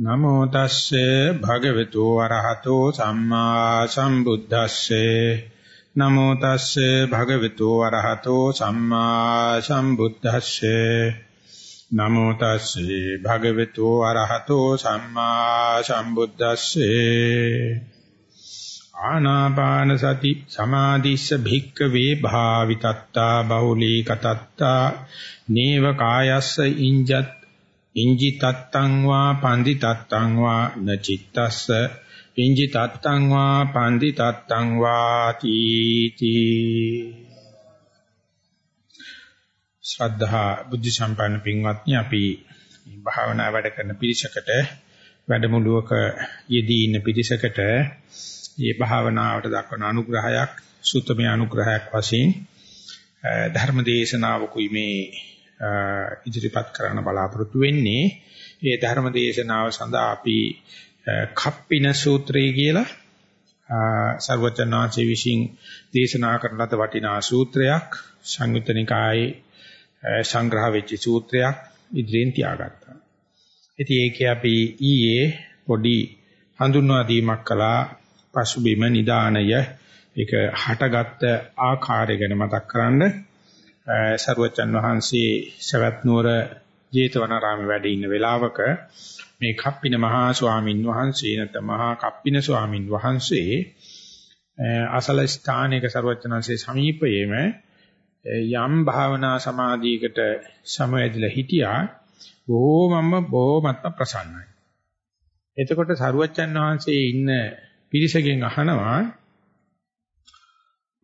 නමෝ තස්සේ භගවතු වරහතෝ සම්මා සම්බුද්දස්සේ. නමෝ තස්සේ භගවතු වරහතෝ සම්මා සම්බුද්දස්සේ. නමෝ තස්සේ භගවතු වරහතෝ සම්මා සම්බුද්දස්සේ. ආනාපාන සති සමාධිස්ස භික්කවේ භාවිතත්තා බහුලී කතත්තා නේව කායස්ස ඉංජත් ඉංජි තත්තං වා පන්දි තත්තං වා නචිත්තස්ස ඉංජි තත්තං වා පන්දි තත්තං වා තීති. ශ්‍රද්ධා බුද්ධ සම්පන්න පින්වත්නි අපි භාවනා වැඩ කරන පිරිසකට වැඩමුළුවක යෙදී ඉන්න පිරිසකට මේ භාවනාවට දක්වන අනුග්‍රහයක් සුත්තමේ අනුග්‍රහයක් වශයෙන් ධර්ම දේශනාවකුයි මේ ඉදිරිපත් කරන්න බලාපොරොත්තු වෙන්නේ. මේ ධර්ම දේශනාව සඳහා අපි කප්පින සූත්‍රය කියලා සර්වචනාචි විසින් දේශනා කරන ලද වටිනා සූත්‍රයක් සංයුතනිකායේ සංග්‍රහ වෙච්ච සූත්‍රයක් ඉදිරියෙන් තියාගත්තා. ඉතින් ඒකේ අපි ඊයේ පොඩි හඳුන්වා දීමක් කළා පසුබිම නිදානය ඒක හටගත්ත ආකාරය ගැන මතක් කරන්නේ සරුවචන් වහන්සේ සවැත් නුවර ජේතවනාරාමේ වැඩ ඉන්න වෙලාවක මේ කප්පින මහා ස්වාමින් වහන්සේ නැත්නම් මහා කප්පින ස්වාමින් වහන්සේ අසල ස්ථානයක සරුවචනන්සේ සමීපයේම යම් භාවනා සමාධියකට සමවැදිලා හිටියා බොහොමම බොහොමත්ම ප්‍රසන්නයි. එතකොට සරුවචන් වහන්සේ ඉන්න පිරිසගෙන් අහනවා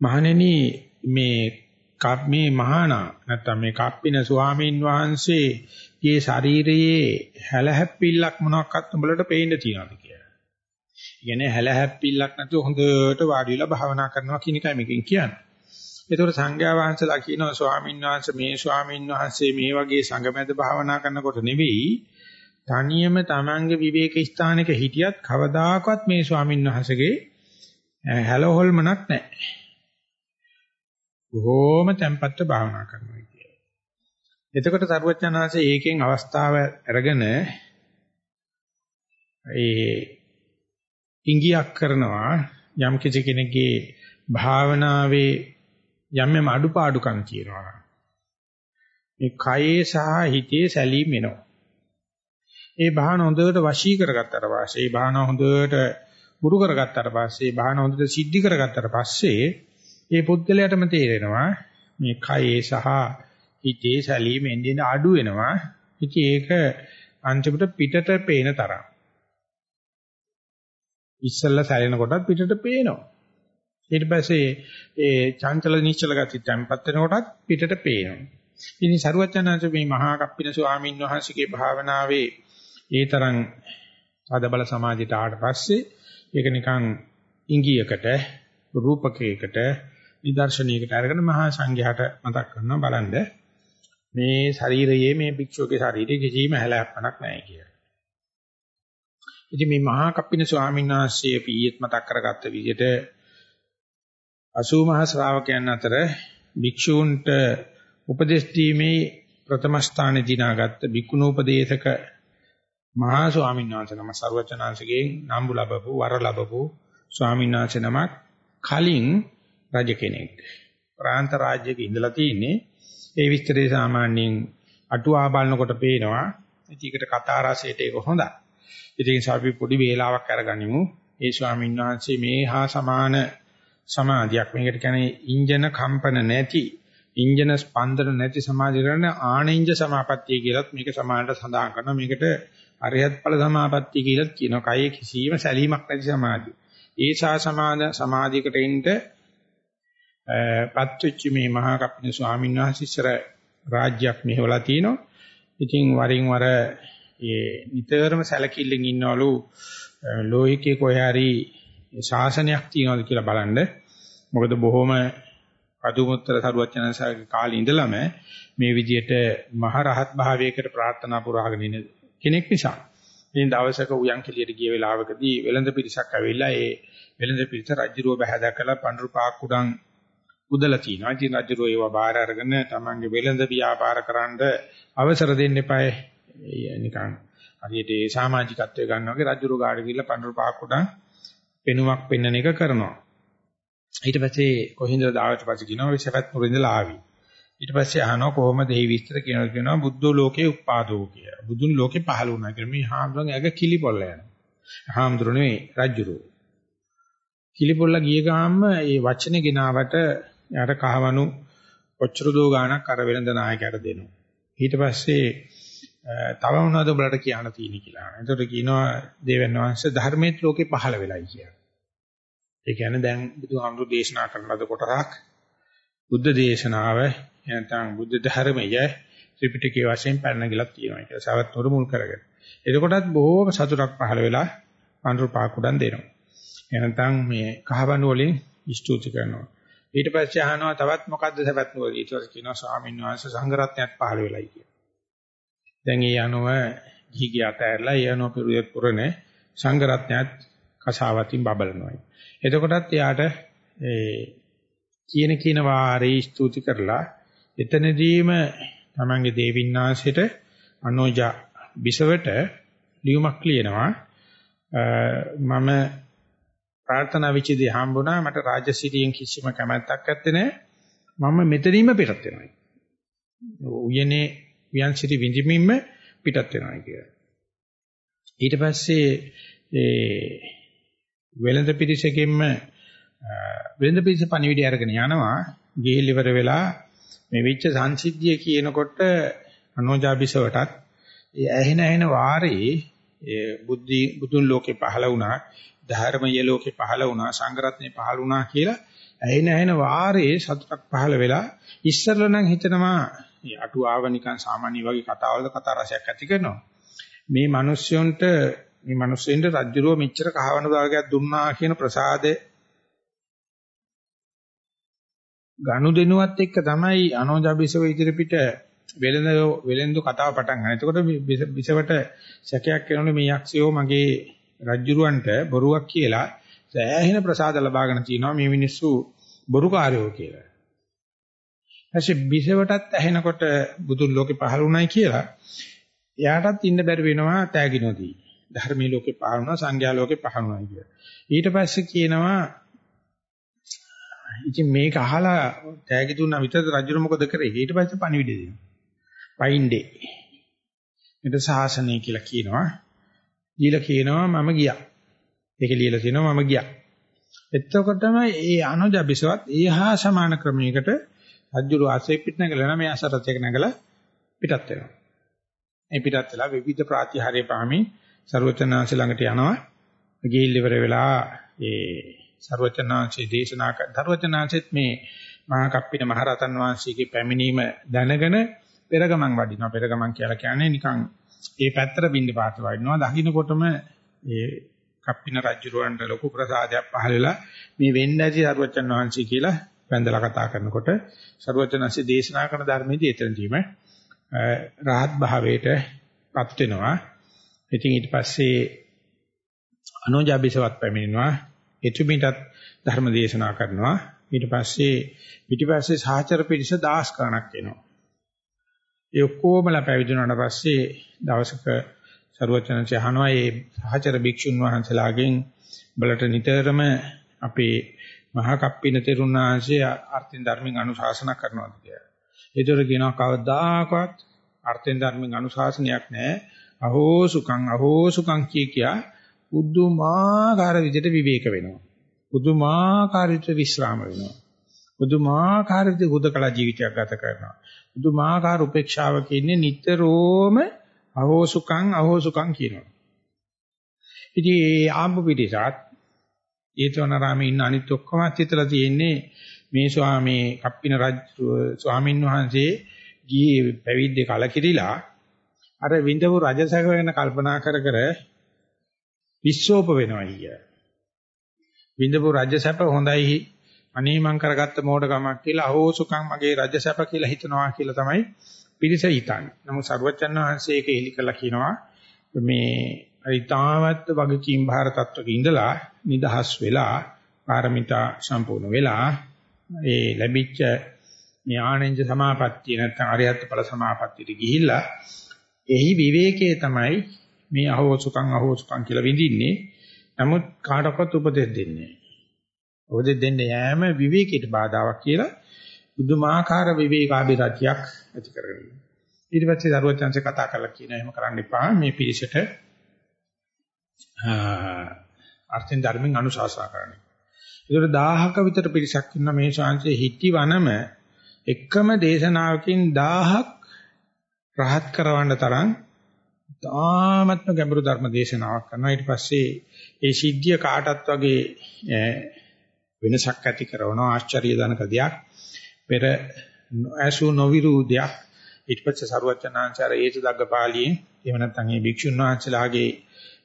මහණෙනි මේ මේ මහානා නැත්තම් මේ කප්පින ස්වාමීන් වහන්සේ මේ ශරීරයේ හැලහැප්පිල්ලක් මොනක්වත් උඹලට පේන්න තියනවාද කියලා. කියන්නේ හැලහැප්පිල්ලක් නැතුව හොඳට වාඩි වෙලා භාවනා කරනවා කියන එකයි මේකෙන් කියන්නේ. ඒතකොට සංඝයා වහන්සේලා කියනවා ස්වාමීන් වහන්සේ මේ ස්වාමීන් වහන්සේ මේ වගේ සංගමෙද භාවනා කරනකොට නෙවෙයි තනියම Tamange විවේක ස්ථානයක හිටියත් කවදාකවත් මේ ස්වාමීන් වහන්සේගේ හැලහොල්මනක් නැහැ. බොහෝම tempatව භාවනා කරනවා කියන්නේ. එතකොට සරුවචනාංශයේ ඒකෙන් අවස්ථාව අරගෙන ඒ ඉංගියක් කරනවා යම් කිසි කෙනෙක්ගේ භාවනාවේ යම් යම් අඩුපාඩුකම් කියනවා. මේ කයේ සහ හිතේ සැලීම එනවා. ඒ භාවන හොඳට වශී කරගත්තට පස්සේ ඒ භාවන හොඳට ගුරු කරගත්තට පස්සේ භාවන හොඳට සිද්ධි කරගත්තට පස්සේ ඒ පුද්ගලයාටම තේරෙනවා මේ කයේ සහ හිතේ සැලීම එන්නේ අඩු වෙනවා. ඉතින් ඒක අන්තිමට පිටට පේන තරම්. ඉස්සල්ලා සැලෙන කොටත් පිටට පේනවා. ඊට පස්සේ ඒ චංචල නිශ්චල ගති තැම්පත් වෙනකොටත් පිටට පේනවා. ඉතින් සරුවචනංශ මේ මහා කප්පින ස්වාමීන් වහන්සේගේ භාවනාවේ ඒ තරම් අද බල සමාජයට ආවට පස්සේ ඒක නිකන් ඉංගියකට රූපකයකට නිදර්ශනයකට අරගෙන මහා සංඝයාට මතක් කරනවා බලන්න මේ ශරීරයේ මේ භික්ෂුවගේ ශරීරයේ කිසිම හැලහැප්පණක් නැහැ කියලා. ඉතින් මේ මහා කප්පින ස්වාමීන් වහන්සේ පීයත් මතක් කරගත්ත විදිහට 80 මහා ශ්‍රාවකයන් අතර භික්ෂූන්ට උපදෙස් දීමේ ප්‍රථම ස්ථානයේ දිනාගත්ත භික්ඛුනෝපදේශක මහා ස්වාමීන් වහන්සේ නම ਸਰවචනාංශගෙන් නම්බු ලැබපු වර ලැබපු ස්වාමීන් වහන්සේ නමක් කලින් රජ කෙනෙක්. ප්‍රාන්ත රාජ්‍යයක ඉඳලා තියෙන්නේ. ඒ විස්තරේ සාමාන්‍යයෙන් අටුවා බලනකොට පේනවා. ඉතින් කතා රසයට ඒක හොඳයි. ඉතින් අපි පොඩි වේලාවක් අරගනිමු. ඒ ස්වාමීන් වහන්සේ මේ හා සමාන සමාධියක් මේකට කියන්නේ ඉන්ජන කම්පන නැති ඉන්ජන ස්පන්දන නැති සමාධිය කරන ආනින්ජ සමාපත්තිය කියලත් මේක සමානට සඳහන් කරනවා. මේකට අරියත් ඵල සමාපත්තිය කියලත් කියනවා. කයේ කිසිම සැලීමක් නැති සමාධිය. ඒ සා සමාද සමාධියකට එන්න පත්වෙච්ච මේ මහා කප්පින ස්වාමීන් වහන්සේ ඉස්සර රාජ්‍යයක් මෙහෙवला තිනවා. ඉතින් වරින් වර ඒ නිතරම සැලකිල්ලෙන් ඉන්නවලු ලෝහිකේ කොහේ හරි ශාසනයක් තියනවාද කියලා බලන්න. මොකද බොහොම අදුමුත්තර සරුවචනසාගේ කාලේ ඉඳලම මේ විදිහට මහ රහත් භාවයකට ප්‍රාර්ථනා පුරාගෙන ඉන්න කෙනෙක් නිසා. ඉතින් දවසක උයන් කෙලියට ගිය වෙලාවකදී වෙළඳ පිරිසක් ඇවිල්ලා ඒ වෙළඳ පිරිස රජුරව බහැ දැකලා පඳුරු පාක් උඩන් උදලා තිනවා. ඉතින් රජුරෝ ඒවා බාර අරගෙන තමන්ගේ වෙළඳ ව්‍යාපාර කරන්න අවසර දෙන්න එපායි. නිකන් හරියට ඒ සමාජිකත්වය ගන්නවා වගේ රජුරු ගාඩ ගිහිල්ලා පඳුරු පහක් උඩන් පෙනුමක් පෙන්වන එක කරනවා. ඊට පස්සේ කොහින්ද දාවට පස්සේ කියනවා විශපත් නුරින්දලා ආවි. ඊට පස්සේ අහනවා කොහොමද මේ විස්තර කියනවා කියනවා බුද්ධ ලෝකේ උපාදෝ කිය. බුදුන් ලෝකේ පහළ වුණා කියලා. මේ හාමුදුරන් ඇග කිලිපොල්ල යනවා. හාමුදුරු නෙවෙයි රජුරු. කිලිපොල්ල ගිය ගාම්ම මේ වචනේ ගෙනාවට යාට කහවණු ඔච්චර දෝ ගාණක් අර වෙනද නායකයට දෙනවා. ඊට පස්සේ තව මොනවද උඹලට කියන්න තියෙන්නේ කියලා. එතකොට කියනවා දේවයන් වහන්සේ ධර්මයේ ලෝකේ පහළ වෙලයි කියලා. ඒ කියන්නේ දැන් බුදුහාමුදුරු දේශනා කරන ලද කොටසක් බුද්ධ දේශනාව නැත්නම් බුද්ධ ධර්මය ත්‍රිපිටකයේ වශයෙන් පැනනගලක් තියෙනවා කියලා. සවැත් නුර මුල් කරගෙන. එතකොටත් බොහෝම සතුටක් පහළ වෙලා පඳුරු පාකුඩන් දෙනවා. එහෙනම් මේ කහවණු වලින් ස්තුති කරනවා. ඊට පස්සේ අහනවා තවත් මොකද්ද සවැත් නුවර? ඊට පස්සේ කියනවා ස්වාමීන් වහන්සේ සංඝරත්නයත් පහළ වෙලයි කියලා. දැන් ඒ අනුව ගිහි අතහැරලා ඒ අනුව පිරුවේ පුරණ සංඝරත්නයත් කසාවතින් බබලනවා. එතකොටත් එයාට ඒ කියන කින වාරේ ස්තුති කරලා එතනදීම තමන්ගේ දේවින්නාංශයට අනෝජා බිසවට ලියුමක් ලියනවා මම ප්‍රාර්ථනා විචිදී හම්බුණා මට රාජසිරියෙන් කිසිම කැමැත්තක් නැත්තේ මම මෙතනින්ම පිටත් වෙනවා. උයනේ වියන්සිරි විඳින්මින්ම පිටත් වෙනවා කියලා. ඊට පස්සේ ඒ වෙළඳ පිරිසකින්ම වෙළඳ පිරිස පණිවිඩය අරගෙන යනවා ගිහිල් ඉවර වෙලා මේ වෙච්ච සංසිද්ධිය කියනකොට අනෝජාබිසවටත් ඒ ඇහෙන ඇහෙන වාරේ ඒ බුද්ධි බුදුන් ලෝකේ පහළ වුණා ධර්මයේ ලෝකේ පහළ වුණා සංගරත්නේ පහළ වුණා කියලා ඇහෙන ඇහෙන වාරේ සතුටක් පහළ වෙලා ඉස්සරල නම් හිතනවා මේ අටුවාව නිකන් සාමාන්‍ය වගේ කතාවලද කතා රසයක් ඇති කරනවා. මේ මිනිස්සුන්ට මේ මිනිස්සුන්ට රජ්ජුරුව මෙච්චර කහවණු භාගයක් දුන්නා කියන ප්‍රසාදේ ගනුදෙනුවත් එක්ක තමයි අනෝජාබිසව ඉදිරිපිට වෙලඳ වෙලඳු කතාව පටන් ගන්න. එතකොට බිසවට සැකයක් වෙනවනේ මේ යක්ෂයෝ මගේ රජ්ජුරුවන්ට බොරුවක් කියලා සෑහෙන ප්‍රසාද ලබාගෙන තිනවා මේ මිනිස්සු බොරුකාරයෝ කියලා. ඊපස්සේ බිසවටත් ඇහෙනකොට බුදුන් ලෝකේ පහළ වුණයි කියලා එයාටත් ඉන්න බැරි වෙනවා තෑගිනෝදී. ධර්මී ලෝකේ පහළ වුණා සංඝයා ලෝකේ පහළ වුණා කියලා. ඊට පස්සේ කියනවා ඉතින් මේක අහලා තෑගි දුන්නා විතරද රජු මොකද කරේ? ඊට පස්සේ පණිවිඩය දෙනවා. පයින්ඩේ. ඊට සාසනය කියලා කියනවා. දීලා කියනවා මම ගියා. ඒක ලියලා කියනවා මම ගියා. එතකොටම ඒ අනුජබිසවත් ඒහා සමාන ක්‍රමයකට අජ්ජුරු ආසේ පිට නැගලා නම් එයා සරත් එක නැගලා පිටත් වෙනවා. මේ පිටත් වෙලා විවිධ ප්‍රාතිහාර්ය පාමි ਸਰවචනාංශ ළඟට යනවා. ගිහිල් ඉවර වෙලා ඒ ਸਰවචනාංශේ දේශනා කර ਸਰවචනාංශෙත් මේ මහා කප්පින මහරතන් වහන්සේගේ පැමිණීම දැනගෙන පෙරගමන් වඩිනවා. පෙරගමන් කියලා කියන්නේ නිකන් ඒ පැත්තට බින්ද පාත වඩිනවා. දකින්නකොටම ඒ කප්පින රජුරවන්ට ලොකු ප්‍රසාදයක් පහළ වෙලා මේ වෙන්න ඇති සරුවචන් වහන්සේ කියලා වැඳලා කතා කරනකොට සරුවචන්සේ දේශනා කරන ධර්මයේදී එතනදීම රහත් භාවයටපත් වෙනවා. ඉතින් ඊට පස්සේ අනෝජාබිසවත් පැමිණෙනවා. එතුමිටත් ධර්ම දේශනා කරනවා. ඊට පස්සේ පිටිපස්සේ සහචර පිරිස දාස් ගණක් එනවා. ඒ ඔක්කොමලා පැවිදුණාට පස්සේ දවසක ਸਰවචනanse අහනවා මේ සහචර භික්ෂුන් වහන්සේලාගෙන් බලට නිතරම අපේ මහා කප්පින තෙරුණාංශයේ අර්ථින් ධර්මෙන් අනුශාසනා කරනවාද කියලා. ඒතර කියනවා කවදාකවත් අර්ථින් ධර්මෙන් අනුශාසනයක් නැහැ. අහෝ සුඛං අහෝ සුඛං කිය කියා බුදුමාකාර විදිහට විවේක වෙනවා. බුදුමාකාර විදිහට විශ්‍රාම වෙනවා. බුදුමාකාර විදිහට හුදකලා ජීවිතයක් ගත කරනවා. බුදුමාකාර උපේක්ෂාවක ඉන්නේ නිතරම අහෝ සුඛං අහෝ සුඛං කියනවා. ඉතින් ඒ ආම්බ පිටිසත් ඒතවනාරාමේ ඉන්න අනිත් ඔක්කොමත් හිතලා තියෙන්නේ මේ ස්වාමී කප්පින රජ ස්වාමින් වහන්සේ ගියේ පැවිද්දේ කලකිරිලා අර විඳපු රජසක වෙන කල්පනා කර කර විශ්ෝප වෙනවා කිය. විඳපු රජසැප හොඳයි අනේ මං කරගත්ත මෝඩකමක් කියලා අහෝසුකම් මගේ රජසැප කියලා හිතනවා කියලා තමයි පිරිස හිතන්නේ. නමුත් සර්වචන් වහන්සේ ඒක එලි කළා කියනවා මේ ඊතාවත් වගකීම් භාර තත්වක ඉඳලා නිදහස් වෙලා පාරමිතා සම්පූර්ණ වෙලා ඒ ලැබිච්ච මේ ආනන්ද සමාපත්තිය නැත්නම් අරියත් ඵල සමාපත්තියට ගිහිල්ලා එහි විවේකයේ තමයි මේ අහෝසුකම් අහෝසුකම් කියලා විඳින්නේ. නමුත් කාටවත් උපදෙස් දෙන්නේ නැහැ. උපදෙස් දෙන්න යෑම විවේකීට බාධාවක් කියලා බුදුමාකාර විවේකාභිරතියක් ඇති කරගෙන ඉන්නවා. ඊට පස්සේ දරුවචන්සේ කතා කරලා කියන එහෙම කරන්න එපා මේ පිරිසට අර්ථින් ධර්මෙන් අනුශාසනා කරන්නේ. ඒකට 1000ක විතර පිරිසක් ඉන්න මේ ශාන්තියේ හිටි වනම එකම දේශනාවකින් 1000ක් රහත් කරවන්න තරම් තාමත්ම ගැඹුරු ධර්ම දේශනාවක් කරනවා ඊට පස්සේ ඒ සිද්ධිය කාටත් වගේ වෙනසක් ඇති කරනවා ආශ්චර්යජනක දෙයක් පෙර ඇසු නොවිරු දෙයක් ඊට පස්සේ සරුවචනාංශාර ඒතු දග්ගපාලියෙන් එහෙම නැත්නම් මේ භික්ෂුන් වහන්සේලාගේ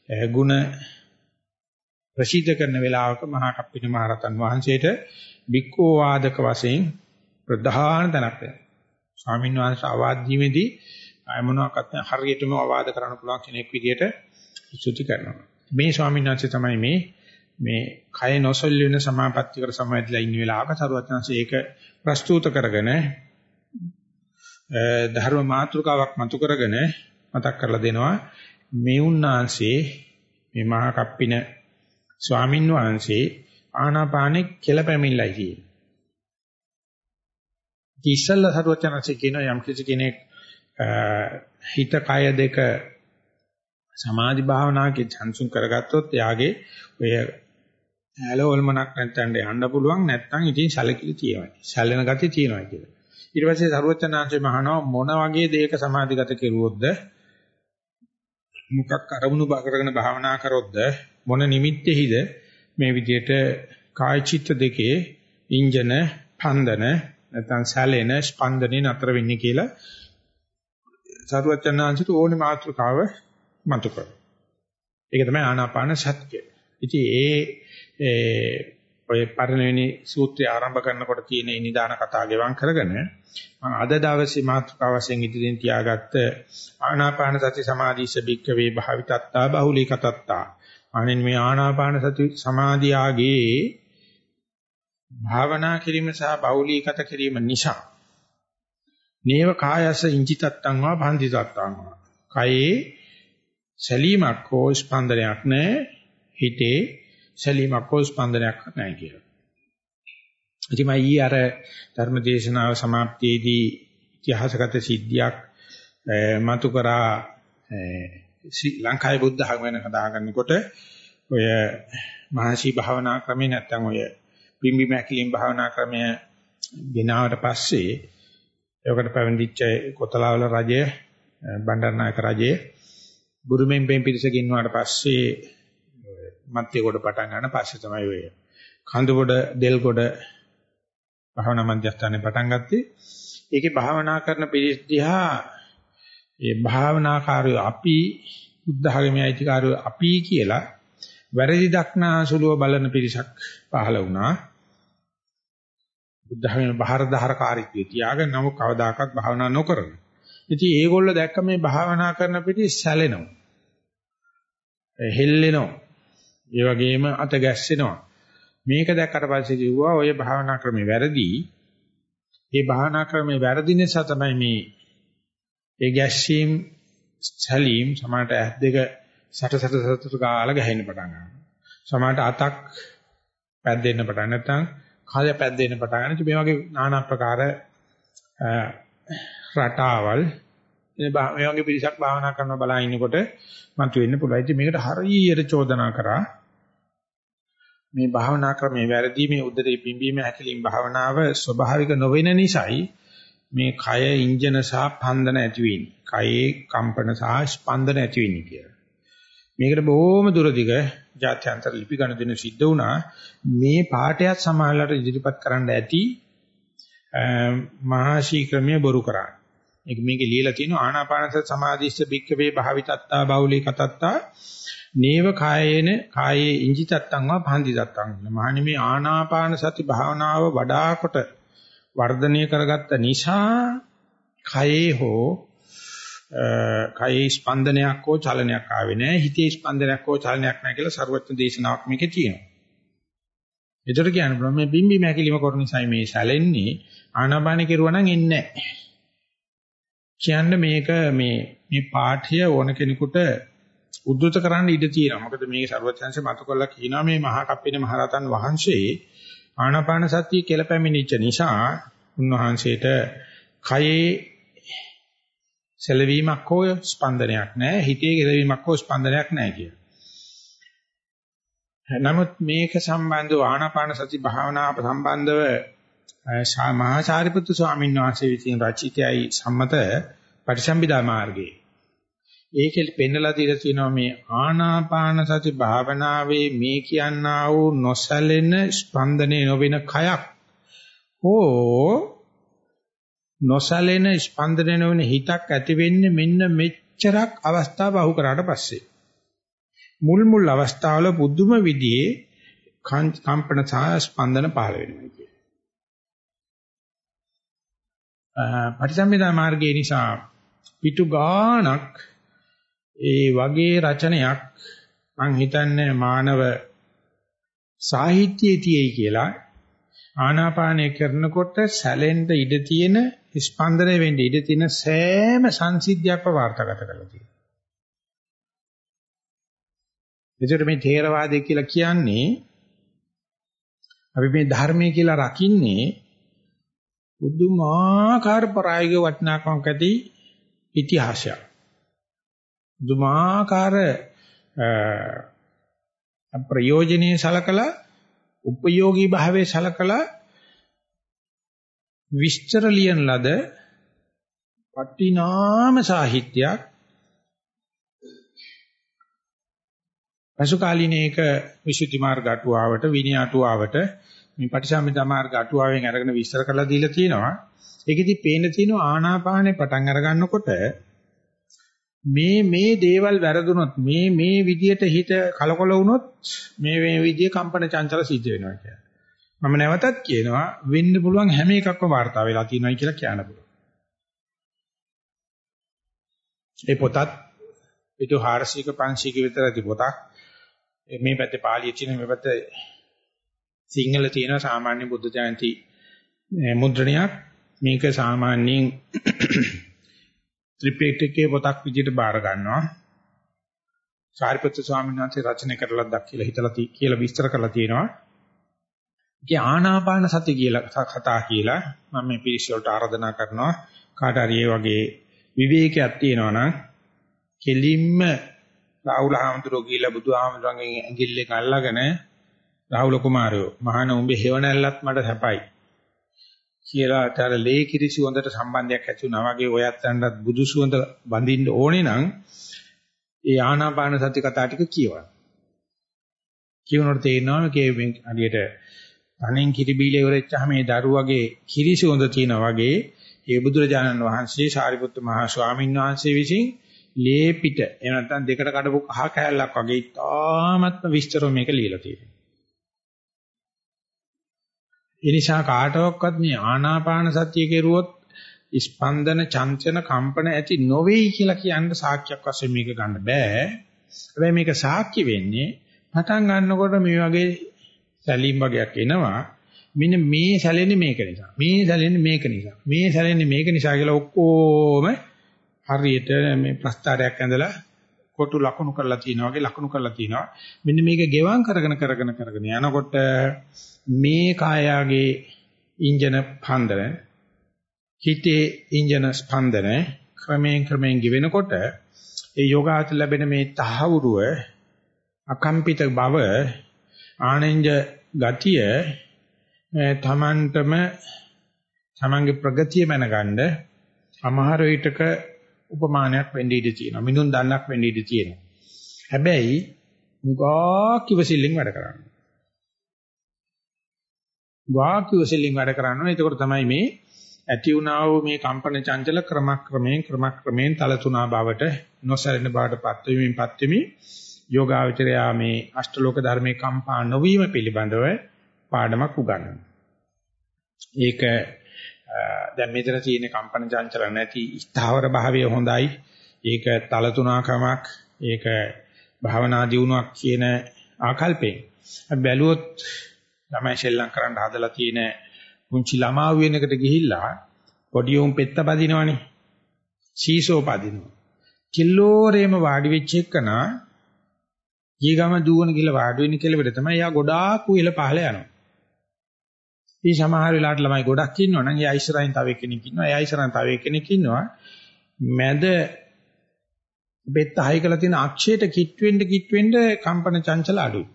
eh, ගුණ ප්‍රසිද්ධ කරන වෙලාවක මහා කප්පින මහරතන් වහන්සේට භික්ඛු වාදක වශයෙන් ප්‍රධාන තැනක් වෙනවා. ස්වාමීන් වහන්සේ ආවාද දීමේදී අය මොනවාක්වත් හරියටම ආවාද කරන්න පුළුවන් කෙනෙක් විදියට සුචි කරනවා. මේ ස්වාමීන් වහන්සේ තමයි මේ මේ කය නොසල් වෙන සමාපත්තියකට සමවැදලා ඉන්න වෙලාවක සරුවචනanse ඒක ප්‍රස්තුත කරගෙන ධර්ම මාතෘකාවක් මතු කරගෙන මතක් කරලා දෙනවා මේ උන්නාංශේ මේ මහා කප්පින ස්වාමින් වහන්සේ ආනාපානෙ කියලා පැමිණලයි කියන්නේ. ඉස්සල්ල සරුවචනanse කියන යම් කිසි කෙනෙක් හිත කය දෙක සමාධි භාවනාවකින් සංසුන් කරගත්තොත් එයාගේ ඔය ඇලවල්මනක් නැත්නම් යන්න පුළුවන් නැත්නම් ඉතින් සැලකිලි තියෙනවා. සැලෙන ගතිය තියෙනවා කියලා. ඊට පස්සේ සරුවචනාංශේ මහනවා මොන වගේ දෙයක සමාධිගත කෙරුවොත්ද මොකක් අරමුණු කරගෙන භාවනා කරොත්ද මොන නිමිත්තෙහිද මේ විදිහට කාය චිත්ත දෙකේ ඉන්ජන පන්දන නැත්නම් සැලෙන ස්පන්දනේ නතර වෙන්නේ කියලා සරුවචනාංශට ඕනේ මාතෘකාව මතු කරනවා. ඒක තමයි ආනාපාන සත්‍ය. ඉතින් ඒ ඔය පරිණවෙනි සූත්‍රය ආරම්භ කරනකොට තියෙන නිදාන කතා ගෙවම් කරගෙන මම අද දවසේ මාතෘකාව වශයෙන් ඉදිරියෙන් තියාගත්ත ආනාපාන සති සමාධිස බික්කවේ භාවිතත්තා බහුලීකතත්තා. අනෙන් මේ ආනාපාන සති සමාධියාගේ භාවනා කිරීම සහ බහුලීකත කිරීම නිසා නේව කායස ඉංචිතත්තං වා භන්දිතත්තං වා. කයේ සැලීමක් හෝ ස්පන්දනයක් නැහැ. හිතේ සැලීමක් හෝ ස්පන්දනයක් නැහැ කියලා. ඉතින් මම ඊ අර ධර්මදේශනාව સમાප්තියේදී ඉතිහාසගත සිද්ධියක් මතු කරා ශ්‍රී ලංකාවේ බුද්ධ ධර්ම වෙන කතා කරනකොට ඔය මහසි භාවනා ක්‍රමේ නැත්තම් ඔය පිම්බි මැකිලින් භාවනා ක්‍රමය ගෙනාවට පස්සේ ඒකට පැවඳිච්ච කොතලාවල රජය බණ්ඩාරනායක රජය බුරුමෙන් පෙන් පිරිස ගෙන්නුවාට පස්සේ මත්ය කොට පටන් ගන්න පස්සේ තමයි ඔය කඳුබොඩ දෙල්ගොඩ භාවනා මධ්‍යස්ථානේ පටන් ගත්තේ. ඒකේ භාවනා කරන පිරිස දිහා ඒ භාවනාකාරයෝ අපි බුද්ධ ධර්මයේ අයිතිකාරයෝ අපි කියලා වැරදි දක්නා සුළුව බලන පිරිසක් පහළ වුණා. බුද්ධ ධර්මයේ බාහිර දහරකාරීත්වය තියාගෙන නමුත් කවදාකවත් භාවනා නොකරන. ඉතින් ඒගොල්ලෝ දැක්ක මේ භාවනා කරන පිටි සැලෙනවා. හෙල්ලෙනවා. ඒ වගේම අත ගැස්සෙනවා. මේක දැක්කට පස්සේ කිව්වා ඔය භාවනා ක්‍රමේ වැරදි. මේ භාවනා ක්‍රමේ වැරදි නිසා තමයි මේ ඒ ගැස්සීම් සැලීම් සමානට ඇස් දෙක සට සට සට ගාලා ගහින්න පටන් ගන්නවා. සමානට අතක් පැද්දෙන්න පටන් නැත්නම් කය පැද්දෙන්න පටන් ගන්න. මේ වගේ নানা ප්‍රකාර රටාවල් මේ වගේ පිරිසක් භාවනා කරනවා බලා ඉන්නකොට මතුවෙන්න පුළුවන්. ඉතින් මේකට හරියට චෝදනා කරා මේ භාවනා ක්‍රමයේ වැරදි මේ උදරේ පිම්බීම හැකලින් භාවනාව ස්වභාවික නොවන නිසායි මේ කය ඉන්ජන සහ පන්දන ඇති වෙන්නේ. කයේ කම්පන සහ ස්පන්දන ඇති වෙන්නේ කියලා. මේකට බොහොම දුරදිග ජාත්‍යන්තර ලිපි ගණන් සිද්ධ වුණා. මේ පාඩයත් සමාජලට ඉදිරිපත් කරන්න ඇති මහාශී ක්‍රමයේ බොරු කරන්නේ. මේක මේකේ ලියලා තියෙනවා ආනාපානස සමාධිස්ස බික්කවේ භාවිතත්තා බෞලී කතත්තා නේව කායේන කායේ ඉංජිතත්තං වා භාන්දිතත්තං මහණනි මේ ආනාපාන සති භාවනාව වඩා කොට වර්ධනය කරගත්ත නිසා කයේ හෝ කයේ ස්පන්දනයක් හෝ චලනයක් ආවේ නැහැ හිතේ ස්පන්දනයක් හෝ චලනයක් නැහැ කියලා ਸਰවඥ දේශනාවක් මේකේ තියෙනවා. ඒතර කියන්නේ මේ බිම්බි මැකිලිම කරන නිසා මේ සැලෙන්නේ ආනාපාන කෙරුවා නම් එන්නේ නැහැ. කියන්න මේක මේ මේ පාඨය ඕන කෙනෙකුට උද්දෘත කරන්න ඉඩ තියෙනවා. මොකද මේ ਸਰවඥාන්සේ මතු කළා කියනවා මේ මහා කප්පිනේ මහරතන් වහන්සේ ආනාපාන සතිය කියලා පැමිණිච්ච නිසා උන්වහන්සේට කයේ සැලවීමක් හෝ ස්පන්දනයක් නැහැ. හිතේ සැලවීමක් හෝ ස්පන්දනයක් නැහැ කියලා. නමුත් මේක සම්බන්ධව ආනාපාන සති භාවනාව සම්බන්ධව මහා සාරිපුත්තු ස්වාමීන් වහන්සේ විසින් රචිතයයි සම්මත පටිසම්භිදා මාර්ගයේ ඒකෙල් පෙන්නලා දීලා තියෙනවා මේ ආනාපාන සති භාවනාවේ මේ කියනා වූ නොසැලෙන ස්පන්දනේ නොවෙන කයක් හෝ නොසැලෙන ස්පන්දනේ නොවන හිතක් ඇති වෙන්නේ මෙන්න මෙච්චරක් අවස්ථා බහු කරාට පස්සේ මුල් මුල් අවස්ථාවල පුදුම විදිහේ කම්පන සහ ස්පන්දන පහළ වෙනවා කියන්නේ. පටිසම්භිදා මාර්ගයේ නිසා පිටු ගානක් ඒ වගේ රචනයක් මං හිතන්නේ මානව සාහිත්‍යයේ තියෙයි කියලා ආනාපානය කරනකොට සැලෙන්න ඉඩ තියෙන ස්පන්දනය වෙන්න ඉඩ තියෙන සෑම සංසිද්ධියක්ම වාර්තාගත කරලා තියෙනවා. එතකොට මේ ථේරවාදය කියලා කියන්නේ අපි මේ ධර්මයේ කියලා රකින්නේ බුදුමාකාර ප්‍රායෝගික වටිනාකමක් ඇති ඉතිහාසයක්. බුදුමාකාර ප්‍රයෝජනේ සලකලා උපයෝගී භාවයේ සලකලා විස්තර ලියන ලද පටිනාම සාහිත්‍යයක් පසු කාලිනේක විසුද්ධි මාර්ග අටුවාවට විනය අටුවාවට මේ පටිසම්භිදා මාර්ග අටුවාවෙන් අරගෙන විස්තර කරලා දීලා තියෙනවා. ඒකෙදි පේන තියෙනවා ආනාපානේ පටන් අර ගන්නකොට මේ මේ දේවල් වැරදුනොත් මේ මේ විදියට හිත කලකොල වුණොත් මේ මේ විදිය කම්පන චංචල සිද්ධ වෙනවා කියලා. මම නැවතත් කියනවා වෙන්න පුළුවන් හැම එකක්ම වාර්තා වෙලා තියෙනවා කියලා කියන්න පුළුවන්. ඒ පොතත් පිටු 400ක 500ක විතර ඇති පොතක්. මේ පැත්තේ පාලිය තියෙන මේ පැත්තේ සිංහල තියෙන සාමාන්‍ය බුද්ධ ජයන්ති මුද්‍රණයක් මේක සාමාන්‍යයෙන් ත්‍රිපිටකයේ පොතක් විදිහට බාර ගන්නවා. සාරිපුත්‍ර ස්වාමීන් වහන්සේ රචනා කරලා දක්කලා හිතලා කියලා විස්තර කරලා තියෙනවා. ඒකේ ආනාපාන සති කියලා කතා කියලා මම මේ පිරිස වලට ආරාධනා කරනවා. කාට හරි වගේ විවේකයක් තියෙනවා නම් කෙලින්ම රාහුල හාමුදුරුවෝ ගිහිල්ලා බුදුහාමුදුරන්ගෙන් ඇඟිල්ලෙන් අල්ලගෙන රාහුල කුමාරයෝ මහාන උඹේ හේවණැල්ලත් මට සැපයි. කියලා අතර ලේ කිරිසි හොඳට සම්බන්ධයක් ඇති වුණා වගේ ඔයත් යන්නත් බුදු සුවඳ බඳින්න ඕනේ නම් ඒ ආනාපාන සති කතා ටික කියවන්න. කියවනකොට තේරෙනවා මේකේ හරියට අනෙන් කිරිබීල ඉවරෙච්චාම මේ දරුවගේ කිරිසි හොඳ තියනා වගේ ඒ බුදුරජාණන් වහන්සේ සාරිපුත්ත මහා ස්වාමීන් වහන්සේ විසින් ලේ පිට එහෙම නැත්නම් දෙකට කඩපු කහ කෑල්ලක් වගේ ඉතාමත්ම විස්තරව මේක ලියලා තියෙනවා. ඒ නිසා කාටවත් මේ ආනාපාන සතිය කෙරුවොත් ස්පන්දන චංචන කම්පන ඇති නොවේයි කියලා කියන්න සාක්ෂියක් වශයෙන් මේක ගන්න බෑ. හැබැයි මේක සාක්ෂි වෙන්නේ පටන් ගන්නකොට මේ වගේ සැලීම් වගේක් එනවා. මෙන්න මේ සැලෙන්නේ මේක නිසා. මේ සැලෙන්නේ මේක නිසා. මේ සැලෙන්නේ මේක නිසා කියලා ඔක්කොම හරියට මේ ප්‍රස්තාරයක් ඇඳලා කොටු ලකුණු කරලා තිනවා වගේ ලකුණු කරලා තිනවා. මෙන්න මේක ගෙවම් කරගෙන කරගෙන කරගෙන යනකොට මේ කායාගේ ඉන්ජන ස්පන්දන හිතේ ඉන්ජන ස්පන්දන ක්‍රමයෙන් ක්‍රමයෙන් ගෙවෙනකොට ඒ යෝගාචර ලැබෙන මේ තහවුරුව අකම්පිත බව ආනෙන්ජ ගතිය තමන්ටම තමන්ගේ ප්‍රගතිය මැනගන්න අමහර විටක උපමානයක් වෙන්න ඉඩ තියෙනවා. මිනුම් දන්නක් වෙන්න ඉඩ තියෙනවා. හැබැයි මුගා කිවසිල්ලෙන් වැඩ කරන්නේ. මුගා කිවසිල්ලෙන් වැඩ කරනවා. එතකොට තමයි මේ ඇති වුණා වූ මේ කම්පන චංචල ක්‍රමක්‍රමයෙන් ක්‍රමක්‍රමයෙන් තලතුණා බවට නොසැලෙන බවට පත් වෙමින් පත් වෙමින් යෝගාවචරයා මේ අෂ්ටලෝක ධර්මයේ කම්පා නොවීම පිළිබඳව පාඩමක් උගන්වනවා. ඒක දැන් මෙතන තියෙන කම්පන චංචල නැති ස්ථාවර භාවය හොඳයි. ඒක තලතුණකමක්, ඒක භාවනා දියුණුවක් කියන ආකල්පයෙන්. බැලුවොත් ළමයි ශ්‍රී කරන්න හදලා තියෙන පුංචි ළමා වෙනකට ගිහිල්ලා පොඩි උන් පෙත්ත පදිනවනේ. සීසෝ පදිනවා. කිල්ලෝරේම වාඩි වෙච්ච එකනා ඊගම දුවන කියලා වාඩි වෙන කෙලෙකට තමයි යා ගොඩාක් උයල පහල යනවා. මේ සමහර වෙලාවට ළමයි ගොඩක් ඉන්නවා නම් එයා ඉස්සරහින් තව කෙනෙක් ඉන්නවා. එයා ඉස්සරහින් තව කෙනෙක් ඉන්නවා. මැද බෙත් හයි කරලා තියෙන අක්ෂයට කිට් වෙන්න කිට් වෙන්න කම්පන චංචල අඩුයි.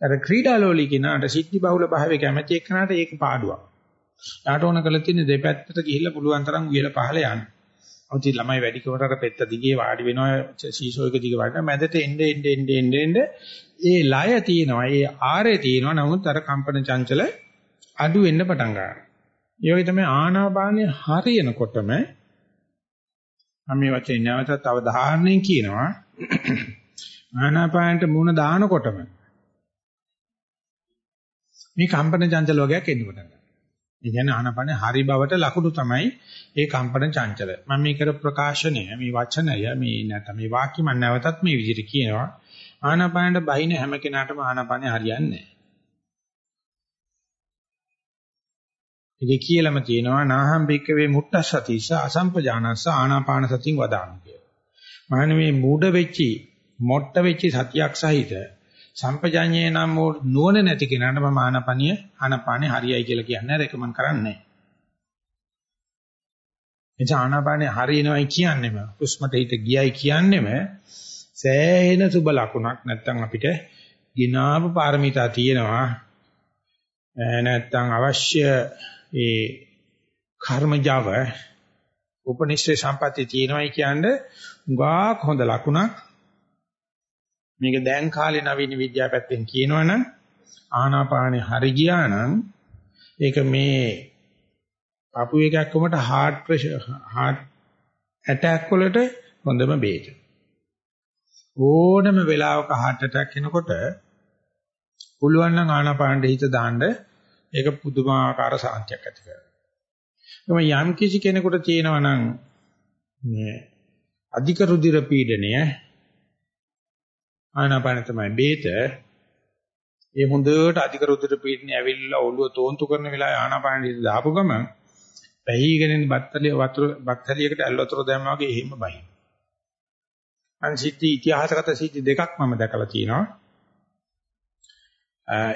අර ක්‍රීඩාලෝලී කෙනාට සිද්ධි බහුල භාවයේ කැමැති එක්කනට ඒක පාඩුවක්. යාට ඕන කරලා තියෙන දෙපැත්තට ගිහිල්ලා පුළුවන් තරම් උයල පහල යන්න. අවුති ළමයි වැඩි කවරකට පෙත්ත දිගේ වාඩි වෙනවා සීසෝ එක දිගේ වාඩි මැදට එnde එnde එnde එnde එnde ඒ ලය තියෙනවා ඒ ආරේ තියෙනවා නමුත් අර කම්පන චංචල අඩු වෙන්න පටන් ගන්නවා. ඒ වගේ තමයි ආනාපානිය හරියනකොටම මම මේ වචනේ නැවතත් අවධානයෙන් කියනවා ආනාපානට මුණ දානකොටම මේ කම්පන චංචල වගේක් එන්න පටන් ගන්නවා. ඒ කියන්නේ ආනාපානේ හරි බවට ලකුණු තමයි ඒ කම්පන චංචල. මම මේ කර ප්‍රකාශනය මේ වචනය මේ නැත්නම් මේ වාක්‍ය මම නැවතත් මේ විදිහට කියනවා. ආනාපානට බහින හැම කෙනාටම ආනාපානේ හරියන්නේ නැහැ. ඒකේ කියලම තියෙනවා නාහම් බික්කවේ මුට්ටසතිස අසම්පජානස්ස ආනාපාන සතින් වදාමි කියලා. මහන්නේ මේ මූඩ වෙච්චි මොට්ට වෙච්චි සතියක් සහිත සම්පජාඤ්ඤේ නම් නුවණ නැති කෙනාට මම ආනාපානිය ආනාපානේ හරියයි කියලා කියන්නේ රෙකමන්ඩ් කරන්නේ නැහැ. එතන ආනාපානේ හරියනවයි කියන්නේම හුස්මට හිත ගියයි කියන්නේම සෑහෙන සුබ ලකුණක් නැත්තම් අපිට ගිනාපු පාරමිතා තියෙනවා නැත්තම් අවශ්‍ය ඒ කර්මජව උපනිෂ්ඨ සම්පatti තියෙනවයි කියන්නේ උගාක් හොඳ ලකුණක් මේක දැන් කාලේ නවීන විද්‍යාව පැත්තෙන් කියනවනම් ආනාපානේ හරි ගියා නම් ඒක මේ අපු එකක් කොමට heart pressure heart attack වලට හොඳම බේත. ඕනම වෙලාවක heart attack එනකොට පුළුවන් නම් ආනාපානෙ හිත දාන්න ඒක පුදුමාකාර සාන්තියක් ඇති කරනවා. යම් කිසි කෙනෙකුට තියෙනවා නම් මේ අධික රුධිර පීඩනය ආනාපාන තමයි බේත. ඒ හොඳට අධික රුධිර පීඩනය ඇවිල්ලා ඔළුව තෝන්තු කරන වෙලාවේ ආනාපානෙ හිත දාපු ගමන් පැහිගෙන බත්තලිය වතුර බත්තලියකට ඇල් වතුර දැම්මා වගේ එහෙම බහින. අන්සිද්ධි ඉතිහාසගත සිද්ධි දෙකක් මම දැකලා තියෙනවා.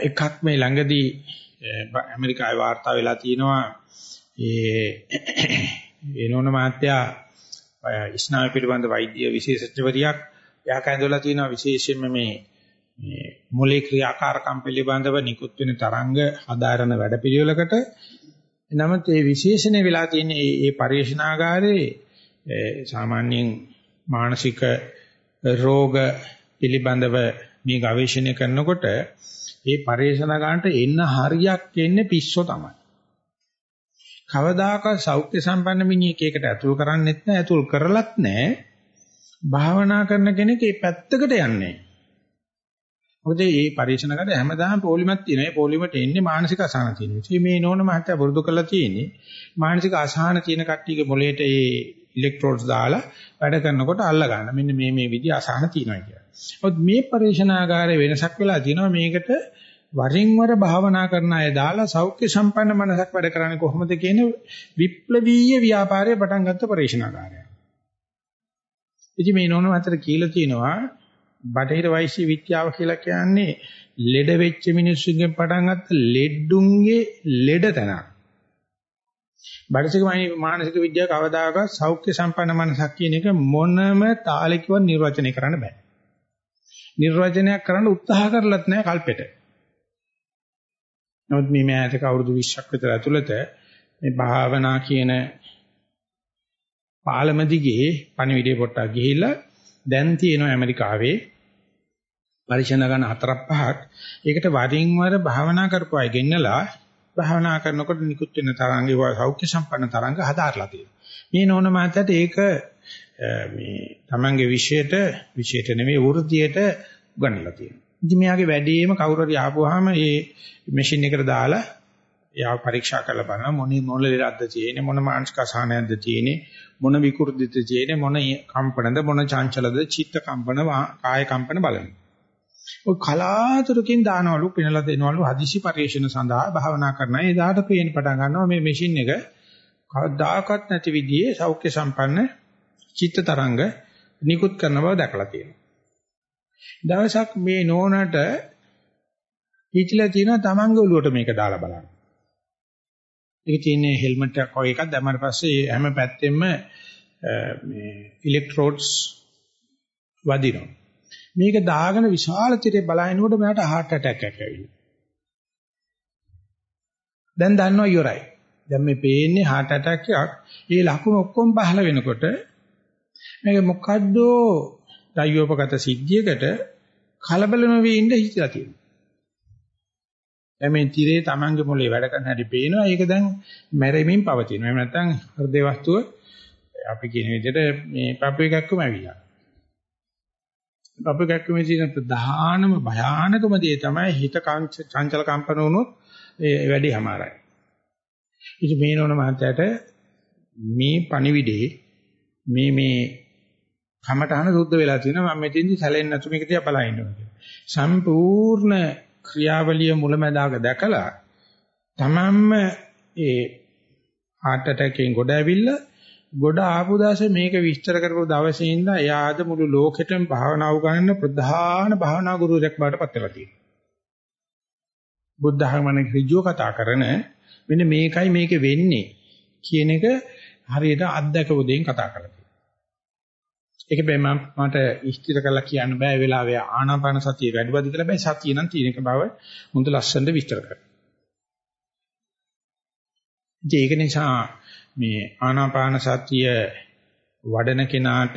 එකක් මේ ළඟදී ඇමරිකාවේ වාර්තා වෙලා තියෙනවා. ඒ එනෝන මාත්‍යා ස්නායු පිළිබඳ වෛද්‍ය විශේෂඥවරියක් එයා කැඳවලා තියෙනවා. විශේෂයෙන්ම මේ මේ මොලේ ක්‍රියාකාරකම් පිළිබඳව නිකුත් වෙන තරංග හදාරන වැඩපිළිවෙලකට. නමුත් ඒ විශේෂණය වෙලා තියෙන මේ පරිශනාගාරයේ සාමාන්‍යයෙන් මානසික රෝග පිළිබඳව මේ ගවේෂණය කරනකොට ඒ පරිශනාගාරන්ට එන්න හරියක් එන්නේ පිස්සෝ තමයි. කවදාකවත් සෞඛ්‍ය සම්පන්න මිනිහෙක් ඒකට ඇතුල් කරන්නේත් නැහැ ඇතුල් කරලත් නැහැ. භාවනා කරන කෙනෙක් ඒ පැත්තකට යන්නේ මොකද මේ පරිශනකට හැමදාම පොලිමක් තියෙනවා. ඒ පොලිමට එන්නේ මානසික අසහන තියෙන නිසා. මේ නෝන මහත්තයා වරුදු කරලා තියෙන්නේ මානසික අසහන තියෙන කට්ටියගේ මොලේට ඒ ඉලෙක්ට්‍රෝඩ්ස් දාලා වැඩ කරනකොට අල්ල ගන්න. මෙන්න මේ මේ විදිහ අසහන තියෙනවා කියලා. මොකද මේ පරිශනාගාරයේ වෙනසක් වෙලා තියෙනවා මේකට වරින් වර භාවනා කරන අය දාලා සෞඛ්‍ය සම්පන්න මනසක් වැඩ කරන්නේ කොහොමද කියන විප්ලවීය ව්‍යාපාරය පටන් ගත්ත පරිශනාගාරය. ඉතින් මේ නෝන අතර කියලා තියෙනවා බටහිර වෛශ්‍ය විද්‍යාව කියලා කියන්නේ ලෙඩ වෙච්ච මිනිස්සුන්ගෙන් පටන් ගත්ත ලෙඩුන්ගේ ලෙඩ තැනක්. බඩසික මානසික විද්‍යාව කවදාකවත් සෞඛ්‍ය සම්පන්න මනසක් කියන එක මොනම තාලෙකවත් නිර්වචනය කරන්න බෑ. නිර්වචනයක් කරන්න උත්සාහ කරලත් නෑ කල්පෙට. නමුත් මේ මෑතක අවුරුදු 20ක් විතර ඇතුළත මේ භාවනා කියන පාලම දිගේ පණිවිඩය පොට්ටක් ගිහිල්ලා දැන් තියෙනවා ඇමරිකාවේ පරිශන ගන්න හතරක් පහක්. ඒකට වරින් වර භාවනා කරපු අය ගෙන්නලා භාවනා කරනකොට නිකුත් වෙන තරංගේ සෞඛ්‍ය සම්පන්න තරංග හදාarලා තියෙනවා. මේ නෝන මාතට ඒක මේ තමන්ගේ විෂයට විෂයට නෙමෙයි වෘත්තියට උගන්වලා තියෙනවා. ඉතින් මෙයාගේ වැඩේම කවුරු හරි ආපුවාම මේ මැෂින් එකට දාලා එයා පරීක්ෂා කරලා බලනවා මොන මොන ලෙඩක්ද තියෙන්නේ මොන මානසික අසහනයක්ද තියෙන්නේ මොන විකෘතිද තියෙන්නේ මොන කම්පනද මොන චංචලද චිත්ත කම්පන කාය කම්පන බලනවා. ඔය කලාතුරකින් දානවලු පිනලා දෙනවලු හදිසි පරිශන සඳහා භාවනා කරන අය එදාට පේන්න පටන් ගන්නවා මේ මැෂින් එක කවදාකවත් නැති විදිහේ සෞඛ්‍ය සම්පන්න චිත්ත තරංග නිකුත් කරන බව දැකලා තියෙනවා. දවසක් මේ නෝනට හිතලා තියෙනවා තමන්ගේ ඔළුවට මේක දාලා බලන්න. ඒක තියෙන්නේ හෙල්මට් එකක් වගේ එකක් දැම්මට පස්සේ හැම පැත්තෙම මේ ඉලෙක්ට්‍රෝඩ්ස් වදිනවා. මේක දාගෙන විශාල තිරේ බලනකොට මට heart attack එකක් ඇවිල්ලා. දැන් දන්නවා ඉවරයි. දැන් මේ පේන්නේ heart attack එකක්. ඒ ලකුණු ඔක්කොම පහළ වෙනකොට මේක මොකද්ද දයෝපගත සිද්ධියකට කලබල නොවී ඉඳ හිතලා තියෙනවා. දැන් මේ tire Tamange මොලේ වැඩ කරන හැටි පේනවා. ඒක දැන් මැරෙමින් පවතිනවා. එහෙම නැත්නම් හෘදේ වස්තුව අපි කියන විදිහට මේ පපුවේ කැක්කම ඇවිල්ලා. පපුවේ කැක්කමේ තියෙන ප්‍රධානම භයානකම දේ තමයි හිත චංචල කම්පන වුණොත් ඒ වැඩි හැමාරයි. ඉතින් මේ නෝන මහත්තයාට මේ පණිවිඩේ මේ මේ කමටහන සුද්ධ වෙලා තියෙනවා මම මෙතෙන්දි සැලෙන්නේ නැතු මේක දිහා බලා ඉන්නවා කියලා. සම්පූර්ණ ක්‍රියාවලිය මුලැමැදාක දැකලා තමන්ම ඒ heart attack එකෙන් ගොඩ ඇවිල්ලා ගොඩ ආපු දාසේ මේක විස්තර කරපු දවසේ ඉඳලා එයාද මුළු ලෝකෙටම භාවනා උගන්වන ප්‍රධාන භාවනා ගුරුවරයෙක් බවට පත් වෙලා තියෙනවා. බුද්ධ ධර්මනේ ඍජුව කතා කරන මෙන්න මේකයි මේකේ වෙන්නේ කියන එක හරියට අත්දැකපු දෙයින් කතා කරලා තියෙනවා. ඒක බෑ මම මට ඉස්තිර කරලා කියන්න බෑ ඒ වෙලාවේ ආනාපාන සතිය වැඩිවද කියලා බෑ සතිය නම් තියෙන එක බව මුන්ට ලස්සනට විස්තර කරනවා. ඒක නිසා මේ ආනාපාන සතිය වඩන කෙනාට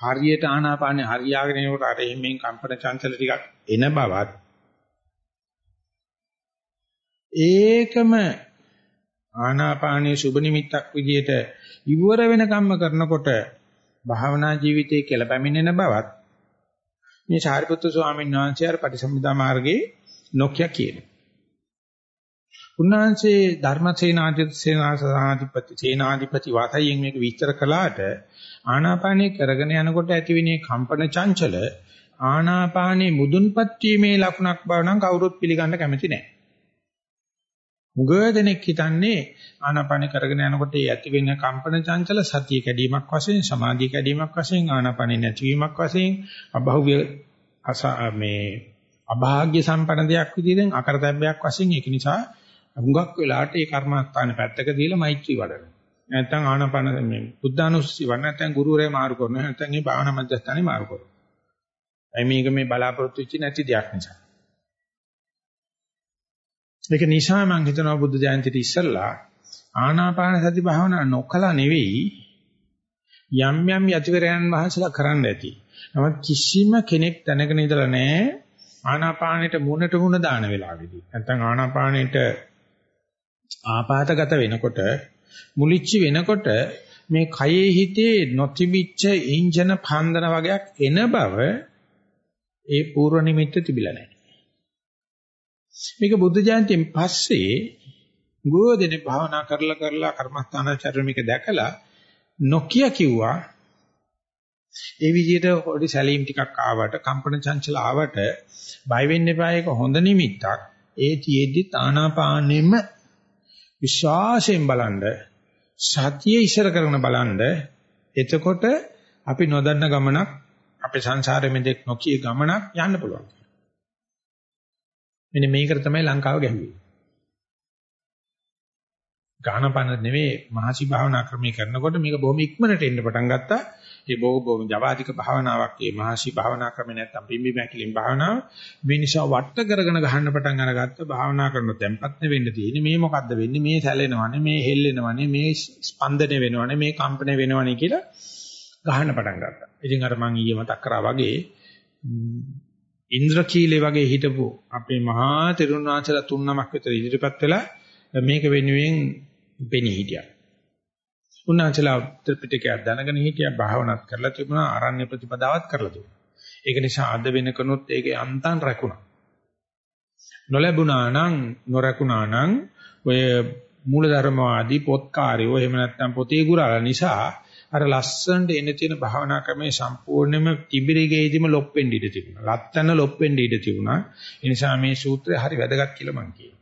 හරියට ආනාපානේ හරියාගෙන යනකොට අර එම්ෙන් කම්පන චංචල ටිකක් එන බවත් ඒකම ආනාපානයේ සුබ නිමිත්තක් විදියට ඉවර වෙන කම්ම කරනකොට භාවනා ජීවිතයේ කියලා පැමිණෙන බවත් මේ සාරිපුත්තු ස්වාමීන් වහන්සේ අර පටිසම්භිදා මාර්ගයේ නොකිය කියනවා. උන්වහන්සේ ධර්මසේනාධිපති සේනාසනාධිපති සේනාධිපති වාතයෙන් මේක විස්තර කළාට ආනාපානේ කරගෙන යනකොට ඇතිවෙනේ කම්පන චංචල ආනාපානේ මුදුන්පත් වීමේ ලකුණක් බව නම් කවුරුත් පිළිගන්න කැමති නැහැ. මුගදෙනෙක් හිතන්නේ ආනාපාන කරගෙන යනකොට ඒ ඇති වෙන කම්පන චංචල සතිය කැඩීමක් වශයෙන් සමාධිය කැඩීමක් වශයෙන් ආනාපානේ නැතිවීමක් වශයෙන් අභෞව්‍ය මේ අභාග්‍ය සම්පන්න දෙයක් විදිහෙන් අකරතැබ්බයක් වශයෙන් ඒක නිසා හුඟක් වෙලාට ඒ කර්මස්ථාන පැත්තක දීලා මෛත්‍රී වඩනවා. නැත්නම් ආනාපාන මේ බුද්ධානුස්සී වඩ නැත්නම් ගුරුවරයා මාරු කරනවා. නැත්නම් මේ භාවනා මධ්‍යස්ථානේ මාරු කරනවා. එයි මේක මේ බලාපොරොත්තු වෙච්ච නැති දෙයක් නිසා. ඒක නිසා මම හිතනවා බුද්ධ ජයන්තිට ඉස්සෙල්ලා ආනාපාන සති භාවනා නොකලා නෙවෙයි යම් යම් යතිවරයන් වහන්සේලා කරන්න ඇති. නමුත් කිසිම කෙනෙක් දැනගෙන ඉඳලා නැහැ ආනාපානෙට මුණට මුණ දාන වෙලාවෙදී. නැත්නම් ආනාපානෙට ආපాతගත වෙනකොට මුලිච්ච වෙනකොට මේ කයේ හිතේ නොතිබිච්ච ඉන්ජන පන්දන වගේක් එන බව ඒ පූර්ව නිමිත්ත තිබිලා නැහැ. මේක බුද්ධ ජයන්තියෙන් පස්සේ ගෝදෙනේ භාවනා කරලා කරලා කර්මස්ථානචර්ය මේක දැකලා නොකිය කිව්වා. ඒ විදිහට පොඩි සැලීම් ටිකක් ආවට කම්පන චංචල ආවට බය වෙන්න එපා. ඒක හොඳ නිමිත්තක්. ඒ තියේද්දි තානාපානෙම විශ්වාසයෙන් බලන්න සතිය ඉස්සර කරන බලන්න එතකොට අපි නොදන්න ගමනක් අපේ සංසාරෙ මෙදෙක් නොකිය ගමනක් යන්න පුළුවන් මෙන්න මේකට තමයි ලංකාව ගැහුවේ. ගානපන නෙවෙයි මහසි භාවනා ක්‍රමී කරනකොට මේක බොහොම ඉක්මනට එන්න පටන් ගත්තා. ඒ බොහෝ බොහොම ජවාදික භාවනාවක් මේ මහසි භාවනා ක්‍රමේ නැත්තම් පිම්බි මැකිලින් භාවනාව මේ නිසා වට කරගෙන ගහන්න පටන් අරගත්ත භාවනා කරන තැම්පත් වෙන්න තියෙන්නේ මේ මොකද්ද වෙන්නේ මේ සැලෙනවනේ මේ හෙල්ලෙනවනේ මේ ස්පන්දනය වෙනවනේ මේ කම්පන වෙනවනේ කියලා ගහන්න පටන් ගත්තා. ඉතින් අර මං ඊයේ මතක් කරා වගේ ඉන්ද්‍රකීලේ වගේ හිටපු අපේ මහා තෙරුන් වහන්සේලා තුන් නමක් විතර ඉදිරිපත් වෙලා මේක වෙනුවෙන් පෙනී හිටියා. උන්වහන්සේලා ත්‍රිපිටකය දැනගෙන හිටියා භාවනාත් කරලා තිබුණා ආරණ්‍ය ප්‍රතිපදාවත් කරලා තිබුණා. ඒක නිසා අද වෙනකනොත් ඒකේ අන්තන් රැකුණා. නොලැබුණා නම් නොරැකුණා නම් ඔය මූලධර්මවාදී පොත්කාරයෝ එහෙම නැත්නම් පොතේ ගුරාලා නිසා අර ලස්සනට එන තියෙන භාවනා ක්‍රමයේ සම්පූර්ණයෙන්ම තිබිරිගේදීම ලොප් වෙන්න ඉඩ තිබුණා. ලත්තන ලොප් වෙන්න ඉඩ තිබුණා. ඒ නිසා මේ සූත්‍රය හරි වැදගත් කියලා මම කියනවා.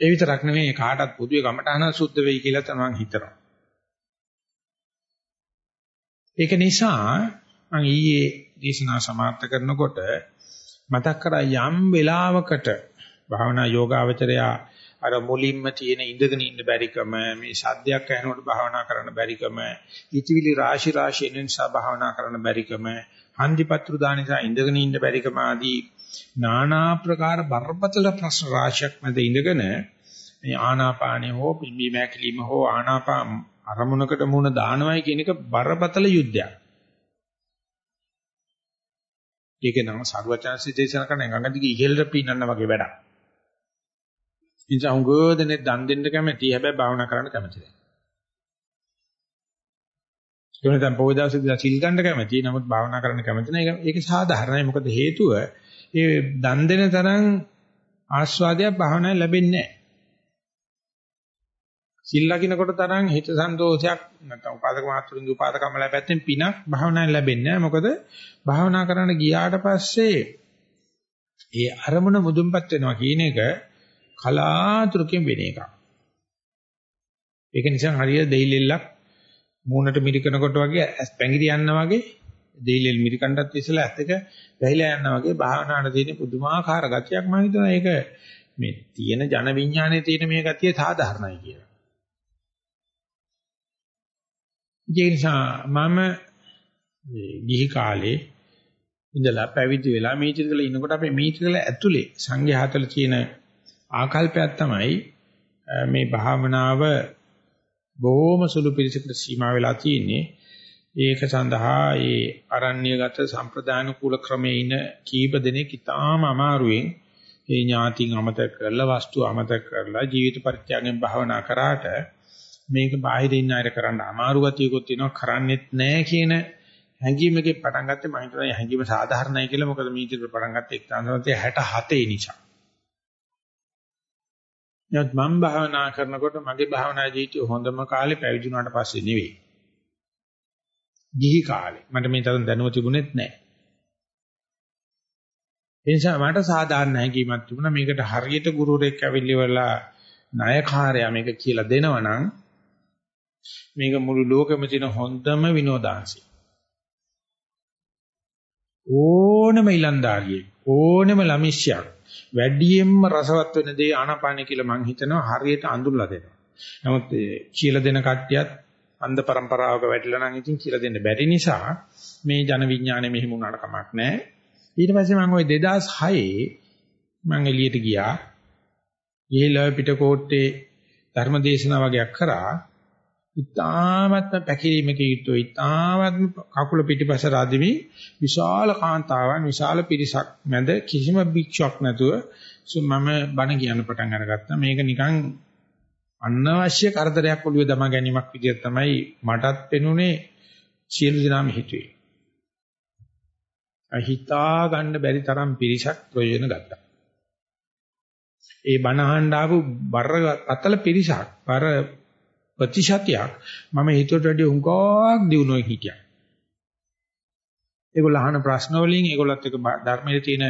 ඒ විතරක් නෙමෙයි කාටත් පොදුවේ කමටහන සුද්ධ වෙයි කියලා තමයි හිතනවා. ඒක නිසා මම ඊයේ දේශනා සමාප්ත කරනකොට මතක් කරා යම් වෙලාවකට භාවනා යෝගාවචරයා අර මුලින්ම තියෙන ඉඳගෙන ඉන්න බැරිකම මේ සද්දයක් ඇහෙනකොට භාවනා කරන්න බැරිකම ඉතිවිලි රාශි රාශි නිසා භාවනා කරන්න බැරිකම හන්දිපත්‍රු දානිසා ඉඳගෙන ඉන්න බැරිකම ආදී নানা ප්‍රකාර බරපතල ප්‍රශ්න රාශියක් මැද ඉඳගෙන මේ ආනාපානෙ හෝ පිම්බි මෑකිලිම හෝ ආනාපා අරමුණකට මුණ දානවයි කියන එක බරපතල යුද්ධයක්. ඒක නම් සර්වචන්සි දේශන කරන ගඟදිගේ ඉහෙලට පින්නන්න වගේ වැඩක්. ඉතින් උංගෝදනේ දන් දෙන්න කැමති හැබැයි භාවනා කරන්න කැමති නැහැ. ඒ වෙනතම් පොයි දවසේ සිල් ගන්න කැමති නමුත් භාවනා කරන්න කැමති නැහැ. ඒක සාධාරණයි. මොකද හේතුව ඒ දන් දෙන තරම් ආස්වාදයක් භාවනාවේ ලැබෙන්නේ නැහැ. සිල් ලකිනකොට තරම් හිත සන්තෝෂයක් නැත්නම් උපාදක මාත්‍රින්ගේ උපාදකම ලැබෙත්තෙන් පිනක් භාවනාවේ ලැබෙන්නේ නැහැ. මොකද භාවනා කරන්න ගියාට පස්සේ ඒ අරමුණ මුදුන්පත් වෙනවා කියන එක කලාතුරකින් වෙන එකක්. ඒක නිසා හරිය දෙයිලෙල්ලක් මූණට මිරිකනකොට වගේ ඇස් පැංගිරි යනවා වගේ දෙයිලෙල් මිරිකණ්ඩත් ඉස්සලා ඇස් එක වැහිලා යනවා වගේ භාවනාවට තියෙන පුදුමාකාර ගතියක් මම හිතනවා ඒක මේ තියෙන ජන විඥානයේ තියෙන මේ ගතිය සාධාරණයි කියලා. ඒ නිසා මම ගිහි කාලේ ඉඳලා පැවිදි වෙලා මීටිකල ඉනකොට අපේ මීටිකල ඇතුලේ සංඝයාතල තියෙන ආකල්පයක් තමයි මේ භාවනාව බොහොම සුළු පිළිසකට සීමා වෙලා තියෙන්නේ. ඒක සඳහා ඒ අරණ්‍යගත සම්ප්‍රදාන කුල ක්‍රමයේ ඉන කීප දෙනෙක් ඉතාම අමාරුවෙන් ඒ ඥාතින් අමතක කරලා වස්තු අමතක කරලා ජීවිත පරිත්‍යාගයෙන් භාවනා කරාට මේක බාහිර ඉන්න අය කරන්න අමාරු ගතියකුත් තියෙනවා කරන්නෙත් නැහැ කියන හැඟීමකින් පටන් ගත්තේ මම හිතනවා හැඟීම සාධාරණයි කියලා මොකද මේ විදිහට පටන් ගත්තේ 1967 නිසා. නමුත් මම භාවනා කරනකොට මගේ භාවනා ජීවිතය හොඳම කාලේ පැවිදි වුණාට පස්සේ නෙවෙයි. ගිහි කාලේ. මට මේ තරම් දැනුම තිබුණෙත් නැහැ. ඒ නිසා මට සාධාරණ හැඟීමක් තිබුණා මේකට හරියට ගුරුවරයෙක් ඇවිල්ලිවලා ණයකාරයා මේක කියලා දෙනවනම් මේක මුළු ලෝකෙම තියෙන හොඳම විනෝදාංශය. ඕනම ඉලන්දාරියෙක් ඕනම ළමිෂ්‍යක් වැඩියෙන්ම රසවත් වෙන දේ ආනාපානයි කියලා මං හිතනවා හරියට අඳුරලා දෙනවා. නමුත් කියලා දෙන කට්ටියත් අන්ධ પરම්පරාවක වැටිලා නම් ඉතින් කියලා දෙන්න බැරි නිසා මේ ජන විඥානේ මෙහෙම උනාට කමක් නැහැ. ඊට පස්සේ මම ওই 2006 මම එළියට ගියා. ගිහිලා පිටකොට්ටේ ධර්මදේශනා වගේක් කරා. ඉතාමත්ම පැකිලීමක යුතුව ඉතාමත්ම කකුල පිටිපස රදිමි විශාල කාන්තාවන් විශාල පිරිසක් මැද කිසිම භික්ෂුවක් නැතුව මම බණ කියන්න පටන් අරගත්තා. මේක නිකන් අනවශ්‍ය කරදරයක් ඔළුවේ දමා ගැනීමක් විදිහට තමයි මටත් පෙනුනේ සියලු දෙනාම හිතුවේ අහිතා ගන්න බැරි තරම් පිරිසක් ප්‍රයෝජන ගත්තා ඒ බණ අහන්න ආපු බර අතල පිරිසක් බර ප්‍රතිශතයක් මම හිතුවට වැඩිය හුඟක් දිනුනොයි හිටියා. ඒගොල්ලෝ අහන ප්‍රශ්න වලින් ඒගොල්ලත් එක්ක ධර්මයේ තියෙන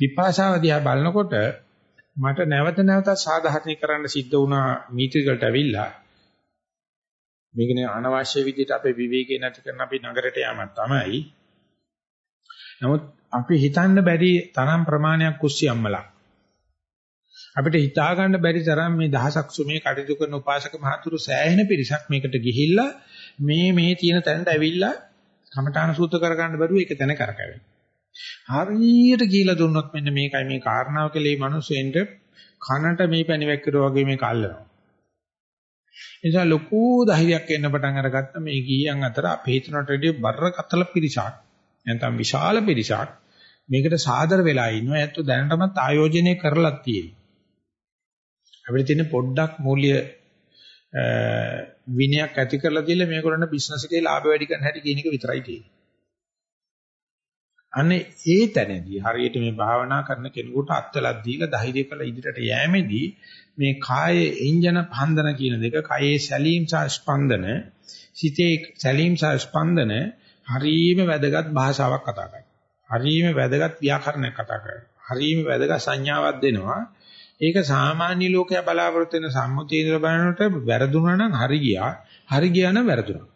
විපාසාව දිහා බලනකොට මට නැවත නැවත සාධාරණීකරන්න සිද්ධ වුණා මීටිකලට ඇවිල්ලා මේකනේ අනවශ්‍ය විදිහට අපේ විවේකේ නැති කරන අපි නගරයට යamak තමයි. නමුත් අපි හිතන්න බැරි තරම් ප්‍රමාණයක් කුස්සියම්මලා අපිට හිතා ගන්න බැරි තරම් මේ දහසක් සුමේ කටයුතු කරන උපාසක මහතුරු සෑහෙන පිරිසක් මේකට ගිහිල්ලා මේ මේ තියෙන තැනට ඇවිල්ලා කමඨාන සූත්‍ර කරගන්න බැරුව ඒක තැන කරකැවෙන. හරියට කියලා දුන්නොත් මෙන්න මේකයි මේ කාරණාව කියලා මේ මිනිස්සෙන්ට කනට මේ පැණිවැක් කරුවා වගේ මේක අල්ලනවා. එනිසා ලොකු ධෛර්යයක් එන්න පටන් අරගත්ත මේ ගීයන් අතර අපේ හිතනට වැඩිය බරකතල පිරිසක් නැත්නම් විශාල පිරිසක් මේකට සාදර වෙලා ඉන්නවා. ඒත් දැනටමත් ආයෝජනය කරලා තියෙනවා. අපිට තියෙන පොඩ්ඩක් මූල්‍ය විනයක් ඇති කරලා දීලා මේගොල්ලන්ට බිස්නස් එකේ ලාභ වැඩි කරන්න හැටි කියන එක විතරයි තියෙන්නේ. අනේ ඒ තැනදී හරියට මේ භාවනා කරන කෙනෙකුට අත්වලක් දීලා ධෛර්ය කළ ඉදිරියට යෑමේදී මේ කායේ එන්ජන පන්දන කියන දෙක කායේ සැලීම් සහ ස්පන්දන සිතේ සැලීම් සහ ස්පන්දන හරීම වැදගත් භාෂාවක් කතා කරනවා. හරීම වැදගත් ව්‍යාකරණයක් කතා කරනවා. හරීම වැදගත් සංඥාවක් දෙනවා. ඒක සාමාන්‍ය ලෝකයා බලාපොරොත්තු වෙන සම්මුතිය ඉදලා බලනකොට වැරදුනා නම් හරි ගියා. හරි ගියා නම් වැරදුනා.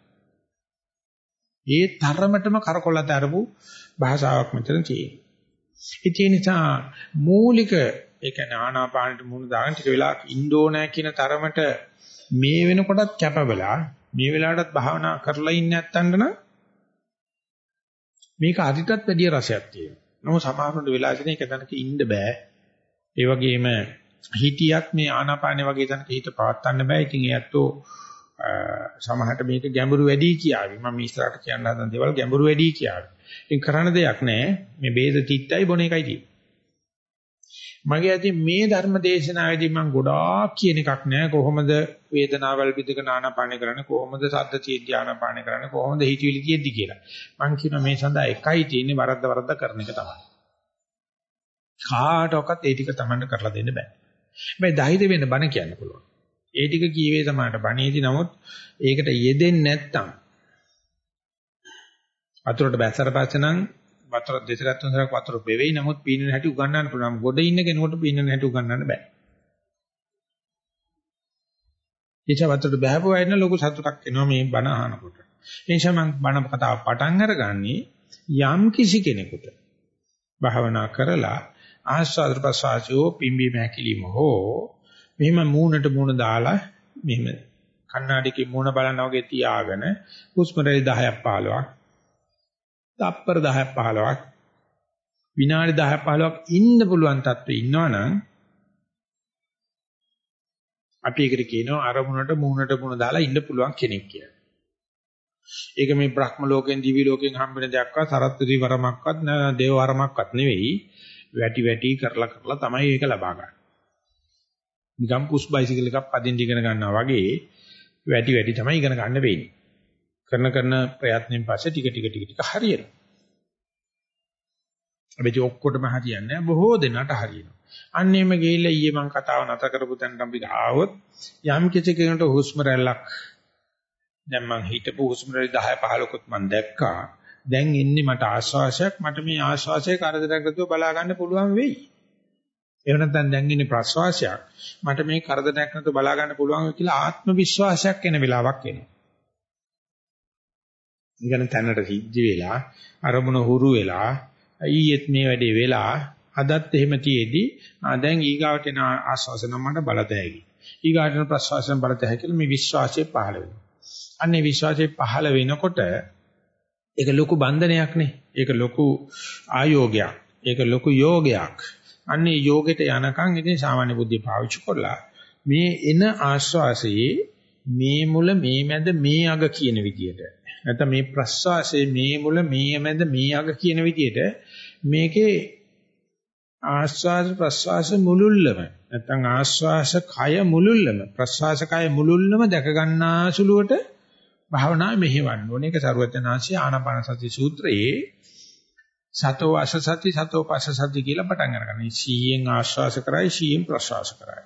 ඒ තරමටම කරකොලත අරපු භාෂාවක් මෙතන තියෙනවා. ඒ නිසා මූලික ඒ කියන්නේ ආනාපානට මුහුණ දාගෙන ටික වෙලා ඉන්න ඕනෑ කියන තරමට මේ වෙනකොටත් කැපවලා මේ වෙලාවටත් භාවනා කරලා ඉන්නේ නැත්තඳ නම් මේක අදිටත් වැඩිය රසයක් තියෙනවා. නමුත් සමහරවිට වෙලා තියෙන එක තැනක ඉන්න බෑ. ඒ වගේම හිතියක් මේ ආනාපානේ වගේ තැනක හිත පවත්වන්න බෑ. ඉතින් ඒත්තෝ සමහරට මේක ගැඹුරු වැඩි කියාවි. මම ඉස්සරහට කියන්න හදන දේවල් ගැඹුරු වැඩි කියාවි. ඉතින් කරන්න දෙයක් නැහැ. මේ බේද තිත්තයි බොන එකයි තියෙන්නේ. මගේ ඇති මේ ධර්ම දේශනාවේදී මම ගොඩාක් කියන එකක් නෑ කොහොමද වේදනාවල් විදක නානපාන කරන්නේ කොහොමද සද්ද තියෙද්දි ආනපාන කරන්නේ කොහොමද හිතවිලි තියෙද්දි කියලා. මම කියන මේ සඳහා එකයි තියෙන්නේ වරද්ද වරද්ද කරන එක තමයි. කාටවත් ඒ ටික Tamanne කරලා දෙන්න බෑ. හැබැයි ධෛර්ය වෙන්න බණ කියන්න පුළුවන්. ඒ ටික කීවේ සමානට බණේදී නමුත් ඒකට යෙදෙන්නේ නැත්තම් වතුරට බැස්සට පස්සේ නම් වතුර දෙසරත් තුන්සරක් වතුර බෙවෙයි නමුත් පීනන හැටි උගන්වන්න පුළුවන්. ගොඩ ඉන්න කෙනෙකුට පීනන හැටි උගන්වන්න බෑ. එචා වතුරට බහැපුවා ඉන්න ලොකු සතුටක් එනවා මේ බණ අහනකොට. ඒ නිසා මම බණ කතාව පටන් අරගන්නේ යම් කිසි කෙනෙකුට භාවනා කරලා ආස්වාද ප්‍රසආසෝ පිම්බීම හැකිලිම හෝ මෙහෙම මූණට මූණ දාලා මෙහෙම කණ්ණාඩියකින් මූණ බලනවා වගේ තියාගෙන හුස්ම රැලි 10ක් 15ක් තප්පර 10ක් 15ක් විනාඩි 10ක් 15ක් ඉන්න පුළුවන් තත්ත්වෙ ඉන්නවනම් අපි ඒකට කියනවා අරමුණට මූණට මූණ දාලා ඉන්න පුළුවන් කෙනෙක් කියලා. ඒක මේ බ්‍රහ්ම ලෝකෙන් දිවි ලෝකෙන් හම්බෙන දෙයක්වත් සරත්ත්‍රි වරමක්වත් දේව වරමක්වත් නෙවෙයි. වැටි වැටි කරලා කරලා තමයි ඒක ලබා ගන්න. නිකම් පුෂ් බයිසිකල් එකක් පදින්න ඉගෙන ගන්නවා වගේ වැටි වැටි තමයි ඉගෙන ගන්න වෙන්නේ. කරන කරන ප්‍රයත්නෙන් පස්සේ ටික ටික ටික ටික හරියනවා. හැබැයි ඔක්කොටම හරියන්නේ නැහැ බොහෝ දෙනාට හරියනවා. අන්නේම ගිහිල්ලා ඊයේ මම කතාව නැත කරපු තැනට අපි ආවොත් යම් කිසි කෙනෙකුට හුස්ම රැල්ලක් දැන් මම හිතපු හුස්ම රැලි 10 15කුත් මම දැක්කා. දැන් ඉන්නේ මට ආශ්වාසයක් මට මේ ආශ්වාසයේ කරදරයක් නැතුව බලා ගන්න පුළුවන් වෙයි. එහෙම නැත්නම් දැන් ඉන්නේ ප්‍රශ්වාසයක් මට මේ කරදරයක් නැතුව බලා ගන්න පුළුවන් වෙයි කියලා ආත්ම විශ්වාසයක් එන වෙලාවක් එනවා. ඉගෙන තැනට සිද්ධ වෙලා අරමුණ හුරු වෙලා ඊයේත් මේ වැඩේ වෙලා අදත් එහෙම තියේදී දැන් ඊගාවට එන ආශ්වාසන මට බලතැයි. ඊගාට ප්‍රශ්වාසන බලතැයි කියලා මේ විශ්වාසය පහළ වෙනවා. අන්නේ විශ්වාසය පහළ වෙනකොට ඒක ලොකු බන්ධනයක් නේ. ඒක ලොකු ආයෝගයක්. ඒක ලොකු යෝගයක්. අන්නේ යෝගෙට යනකම් ඉතින් සාමාන්‍ය බුද්ධිය පාවිච්චි කරලා මේ එන ආශ්වාසයේ මේ මුල මේ මැද මේ අග කියන විදියට නැත්නම් මේ ප්‍රශ්වාසයේ මේ මුල මේ මැද මේ අග කියන විදියට මේකේ ආශ්වාස ප්‍රශ්වාස මුලුල්ලම නැත්නම් ආශ්වාස කය මුලුල්ලම ප්‍රශ්වාස කය මුලුල්ලම දැක ගන්නා සුළුවට භාවනාවේ මෙහෙවන්න ඕනේ. ඒක සරුවචනාංශී ආනාපාන සති සූත්‍රයේ සතෝ අසසති සතෝ පසසති කියලා පටන් අරගන්න. සීයෙන් ආශ්වාස කරයි සීයෙන් ප්‍රශ්වාස කරයි.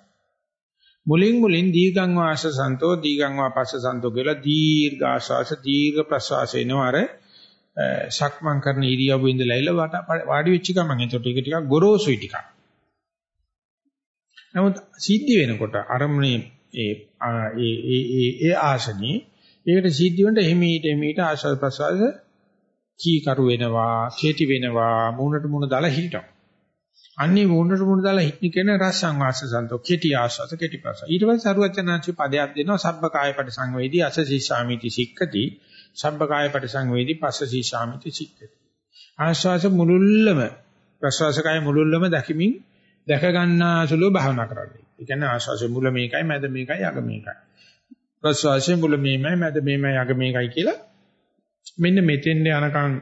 මුලින් මුලින් දීගං වාස සන්තෝ දීගං වා පස්ස සන්තෝ කියලා දීර්ඝ ආශ්වාස දීර්ඝ ප්‍රශ්වාස එනවර සක්මන් කරන ඉරියව්ව ඉඳලා ඉල වාඩි වෙච්ච ගමන් එතකොට ඒක ටිකක් ගොරෝසුයි ටිකක්. නමුත් සිද්ධ වෙනකොට අරමුණේ ඒ ඒ ඒ ඒ ආසනී ඒකට සිද්ධ වෙනට එහිමීට එහිමීට ආශ්වාස ප්‍රශ්වාස කීකරු වෙනවා, කෙටි වෙනවා, මූණට මූණ දාලා හිටනවා. අන්නේ මූණට මූණ දාලා හිටන කෙන රසං වාස සන්තෝ කෙටි ආශ්වාස කෙටි ප්‍රශ්වාස. ඊට පස්සේ සරුවචනාංශි පදයක් දෙනවා සබ්බ කාය පරිසංවේදී අසසී ශාමිති සික්කති. සබ්බ කාය පරිසංවේදී පස්සසී ශාමිති සික්කති. ආශ්වාස මුලුල්ලම ප්‍රශ්වාස කාය මුලුල්ලම දැකීමින් දැක ගන්නාසුලෝ භාවනා කරන්නේ. ඒ කියන්නේ ආශ්වාසයේ මුල මේකයි මැද මේකයි අග මේකයි. ප්‍රශ්වාසයේ මුල මේමයි මැද මේමයි අග මේකයි කියලා මෙන්න මෙතෙන් යනකම්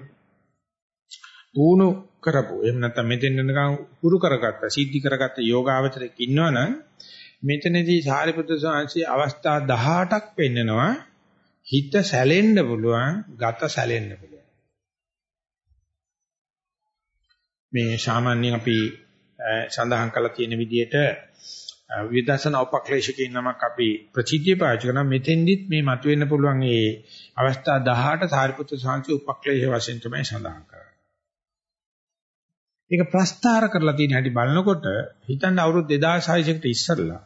ඌණු කරපො. එහෙම නැත්නම් මෙතෙන් යනකම් හුරු කරගත්ත සිද්ධි කරගත්ත යෝගාවචරයක් ඉන්නවනම් මෙතනදී සාරිපුත්‍ර ස්වාමීන් අවස්ථා 18ක් පෙන්නනවා. හිත සැලෙන්න පුළුවන් ගත සැලෙන්න පුළුවන්. මේ සාමාන්‍යයෙන් අපි සඳහන් කරලා තියෙන විදිහට විදර්ශනා උපක්ලේශකේ නමක් අපි ප්‍රසිද්ධිය පාවිච්චි කරනවා මෙතෙන්දිත් මේ මතුවෙන්න පුළුවන් ඒ අවස්ථා 18 සාරිපුත්‍ර සාංශි උපක්ලේශ වශයෙන් තමයි සඳහන් කරන්නේ. ඒක ප්‍රස්තාර කරලා තියෙන හැටි බලනකොට හිතන්න අවුරුදු 2600කට ඉස්සරලා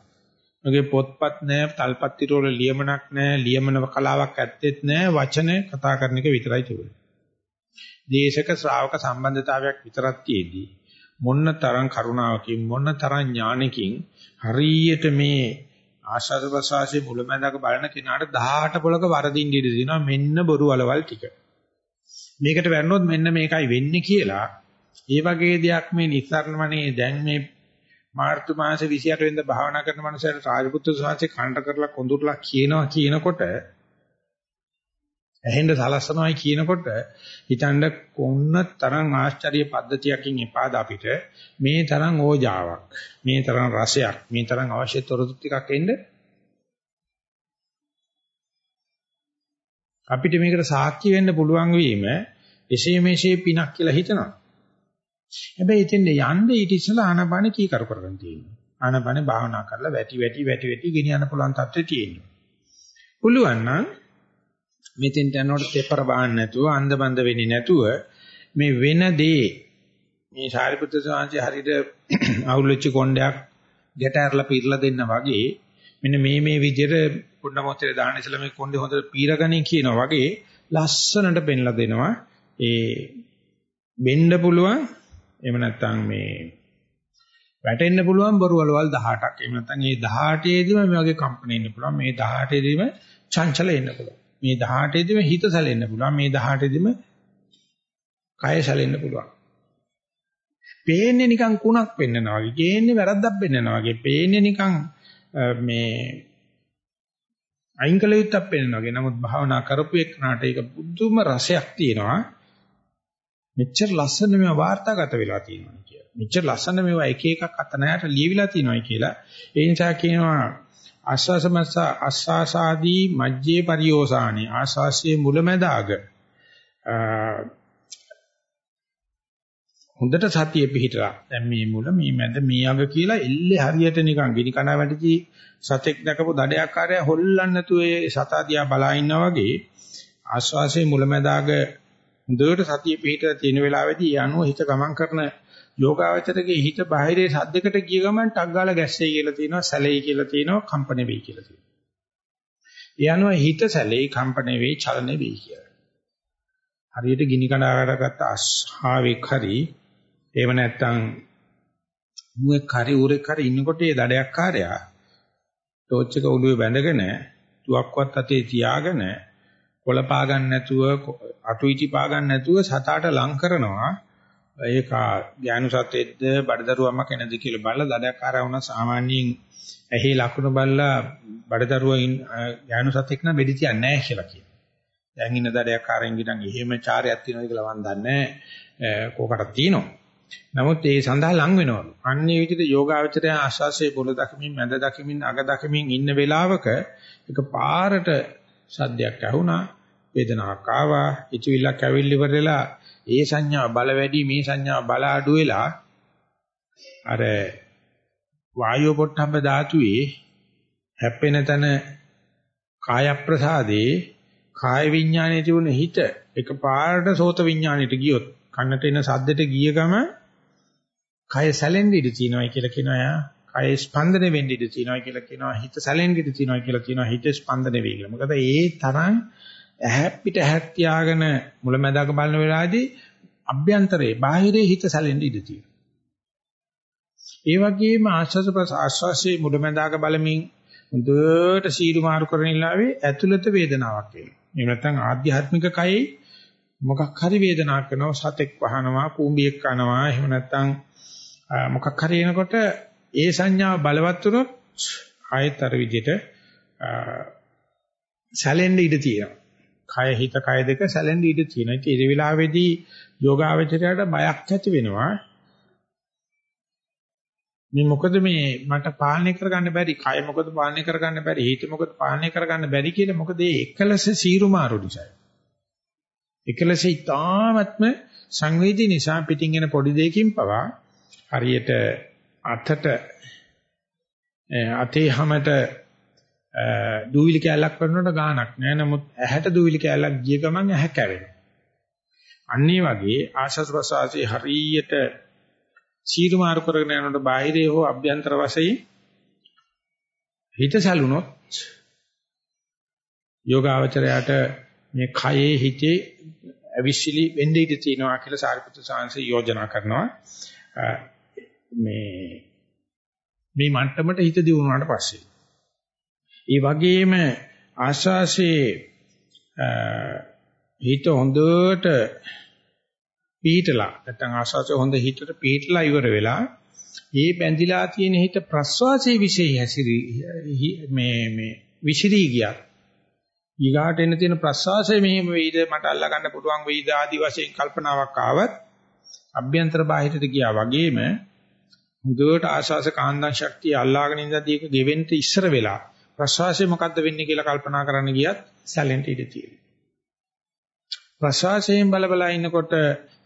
මගේ පොත්පත් නැහැ, තල්පත් තිරවල ලියමනක් නැහැ, ලියමන කලාවක් ඇත්තෙත් නැහැ, වචන කතා කරන එක විතරයි තිබුණේ. දේශක ශ්‍රාවක සම්බන්ධතාවයක් විතරක් තියේදී මොන්න තරම් කරුණාවකින් මොන්න තරම් ඥානකින් හරියට මේ ආශාද ප්‍රසවාසයේ මුලැමැදක බලන කෙනාට 18 පොලක වරදින්න ඉඩ දෙනවා මෙන්න බොරු වලවල් ටික. මේකට වැරනොත් මෙන්න මේකයි වෙන්නේ කියලා ඒ වගේ දෙයක් මේ නිස්සාරණමනේ දැන් මේ මාර්තු මාසේ 28 වෙනිදා භාවනා කරන මනුස්සයර රාජපුත්‍ර සාංශේ කණ්ඩ කරලා කොඳුරලා කියනවා කියනකොට ඇහෙන්න සලස්සනවායි කියනකොට හිතන්න කොන්න තරම් ආශ්චර්ය පද්ධතියකින් එපාද අපිට මේ තරම් ඕජාවක් මේ තරම් රසයක් මේ තරම් අවශ්‍ය තොරතුරු ටිකක් එන්න අපිට මේකට සාක්ෂි වෙන්න පුළුවන් වීම එසේ මෙසේ පිනක් කියලා හිතනවා හැබැයි ඉතින් යන්න ඊට ඉස්සලා ආනපාන කීකරු කරගෙන තියෙනවා. ආනපාන භාවනා කරලා වැටි වැටි වැටි වැටි ගෙනියන්න පුළුවන් තත්ත්වෙ තියෙනවා. පුළුවන් නම් මෙතෙන්ට යනකොට තෙපර බාන්න නැතුව අන්දබන්ද වෙන්නේ නැතුව මේ වෙන දේ මේ සාරිපුත්‍ර ස්වාමීන් හරියට අවුල්ච්ච කොණ්ඩයක් ගැට ඇරලා පීරලා දෙන්න වගේ මෙන්න මේ මේ විදිහට කුණ්ඩ මොහොතේ දාන ඉස්සලා මේ කොණ්ඩේ හොඳට පීරගනින් කියනවා වගේ ලස්සනට පෙන්ලා දෙනවා ඒ වෙන්න පුළුවන් එහෙම නැත්නම් මේ වැටෙන්න පුළුවන් බොරු වලවල් 18ක්. එහෙම නැත්නම් මේ 18ේදීම මේ වගේ කම්පණ එන්න පුළුවන්. මේ 18ේදීම චංචල එන්න පුළුවන්. මේ 18ේදීම හිත සැලෙන්න පුළුවන්. මේ 18ේදීම කය සැලෙන්න පුළුවන්. පේන්නේ නිකන් කුණක් පෙන්නනවා වගේ. ගේන්නේ වැරද්දක් පෙන්නනවා වගේ. පේන්නේ නිකන් මේ අයින් කළ යුත්තක් පෙන්නනවා වගේ. නමුත් භාවනා කරපු එක්කනට ඒක බුදුම රසයක් තියෙනවා. මෙච්චර ලස්සන මේවා වාර්තාගත වෙලා තියෙනවා කියලා. මෙච්චර ලස්සන මේවා එක එකක් අතනයට ලියවිලා තියෙනවා කියලා. ඒ නිසා කියනවා ආස්වාසමස්ස ආස්වාසාදී මජ්ජේ පරියෝසානි ආස්වාසියේ මුලැමැදාග. හොඳට සතිය පිහිටලා දැන් මේ මුල මේ මැද මේ අග කියලා එල්ලේ හරියට නිකන් ගිනි කන වැටිචි සතෙක් දැකපු දඩයක්කාරය හොල්ලන්න නැතුව ඒ සතා දිහා බලා ඉන්නා වගේ ආස්වාසේ මුලැමැදාග හොඳට සතිය පිහිටලා තියෙන වෙලාවේදී යනුව හිත ගමන් කරන යෝගාවචරයේ හිත බාහිරේ සද්දයකට ගිය ගමන් ටක් ගාලා ගැස්සෙයි කියලා තියෙනවා සැලෙයි කියලා තියෙනවා කම්පන වෙයි කියලා තියෙනවා. ඒ අනුව හිත සැලෙයි කම්පන වෙයි චලන වෙයි කියලා. හරියට ගිනි කණාවකට අස්හාවෙක් හරි එහෙම නැත්නම් මුවෙක් හරි ඌරෙක් හරි ඉන්නකොට ඒ දඩයක්කාරයා ටෝච් එක ඔළුවේ බැඳගෙන තුවක්වත් අතේ තියාගෙන කොළ පා ගන්න නැතුව අටුයිටි පා ගන්න නැතුව සතාට ලං කරනවා ඒක ඥානු සත්වෙද්ද බඩදරුවම කෙනද කියලා බලලා දඩයක්කාරය වුණා සාමාන්‍යයෙන් ඇහි ලකුණු බලලා බඩදරුවින් ඥානු සත්ෙක් නම් වෙඩි තියන්නේ නැහැ කියලා කියනවා. දැන් ඉන්න දඩයක්කාරෙන් ගිටන් එහෙම චාරයක් තියෙනවද කියලා මම දන්නේ නැහැ. කෝකටක් තියෙනවා. නමුත් ඒ සඳහා ලං වෙනවලු. අන්නේ විදිහට යෝගාවචරය ආශාසයේ බොල දකිමින් මැද දකිමින් අග දකිමින් ඉන්න වෙලාවක එක පාරට සද්දයක් ඇහුණා වේදනාවක් ආවා ඉතිවිල්ලක් ඇවිල්ලි ඉවරලා ඒ සංඥා බල වැඩි මේ සංඥා බල අඩු වෙලා අර වායෝ පොට්ටම්බ ධාතුවේ හැප්පෙන තන කාය ප්‍රසාදේ කාය විඥානයේ තිබුණ හිත එකපාරට සෝත විඥානයට ගියොත් කන්නට එන සද්දෙට ගිය ගම කය සැලෙන්න ඉඩ තියෙනවායි කියලා කියනවා යා. කය ස්පන්දනය වෙන්න ඉඩ තියෙනවා කියලා කියනවා. හිත සැලෙන්න ඉඩ තියෙනවා කියලා කියනවා. හිත ස්පන්දනය වෙයි කියලා. මොකද ඒ තරම් ඇහැ පිට ඇහක් තියාගෙන මුලැමැදාක බලන වෙලාවේදී අභ්‍යන්තරේ බාහිරේ හිත සැලෙන්න ඉඩ තියෙනවා. ඒ වගේම ආශ්වාස ප්‍රශ්වාසයේ මුලැමැදාක බලමින් හොඳට සීරු මාරු කරන ඉලාවේ ඇතුළත වේදනාවක් එනවා. එහෙම නැත්නම් ආධ්‍යාත්මික කයේ මොකක් හරි වේදනාවක් කරනවා සතෙක් වහනවා කූඹියෙක් කනවා එහෙම නැත්නම් මොකක් හරි එනකොට ඒ සංඥාව බලවත් වුණොත් ආයතර විදිහට සැලෙන්න ඉඩ තියෙනවා. කය හිත කය දෙක සැලෙන්න ඉඩ තියෙනවා. ඉතින් ඒ වෙලාවේදී යෝගාවචරයට බයක් ඇති වෙනවා. මේ මොකද මේ මට පාලනය කරගන්න බැරි කය මොකද පාලනය කරගන්න බැරි හිත මොකද පාලනය කරගන්න බැරි කියලා මොකද ඒ එකලස සීරු මාරු නිසා. එකලස ඊ타ත්ම සංවේදී නිසා පිටින් එන පොඩි දෙයකින් පවා හරියට අතට අතේ හැමත දූවිලි කැලක් කරනකොට ගාණක් නෑ. නමුත් ඇහැට දූවිලි කැලක් ගිය ගමන් ඇහැ කැවෙනවා. අන්නේ වගේ ආශස් ප්‍රසවාසී හරියට සීරු මාරු කරගෙන යනකොට බාහිරේ හෝ අභ්‍යන්තර වශයෙන් හිත සැලුනොත් යෝගාවචරයට මේ කයේ හිතේ අවිශ්ලි වෙන්නේ ඉඳී තියනවා කියලා සාරිපුත්‍ර සාංශය යෝජනා කරනවා. මේ මේ මට්ටමට හිත දියුණුවාට පස්සේ. ඒ වගේම ආශාසයේ හිත හොඳට පීඨලා නැත්නම් ආශාසය හොඳ හිතට පීඨලා ඉවර වෙලා ඒ බැඳිලා තියෙන හිත ප්‍රස්වාසයේ વિશે හැසිරි මේ මේ විසිරී ගියා. ඊගාට එන තියෙන ප්‍රස්වාසය මෙහෙම වෙයිද මට අල්ලා ගන්න පුළුවන් වෙයිද ආදි වශයෙන් කල්පනාවක් ආවත් අභ්‍යන්තර බාහිරට ගියා වගේම හුදුවට ආශාස කාන්දන් ශක්තිය අල්ලාගෙන ඉඳදී ඒක ගෙවෙන්න ඉස්සර වෙලා ප්‍රස්වාසය මොකද්ද වෙන්නේ කියලා කල්පනා කරන්න ගියත් සැලෙන්ට ඉඩ තියෙනවා. ප්‍රස්වාසයෙන් බල බල ඉන්නකොට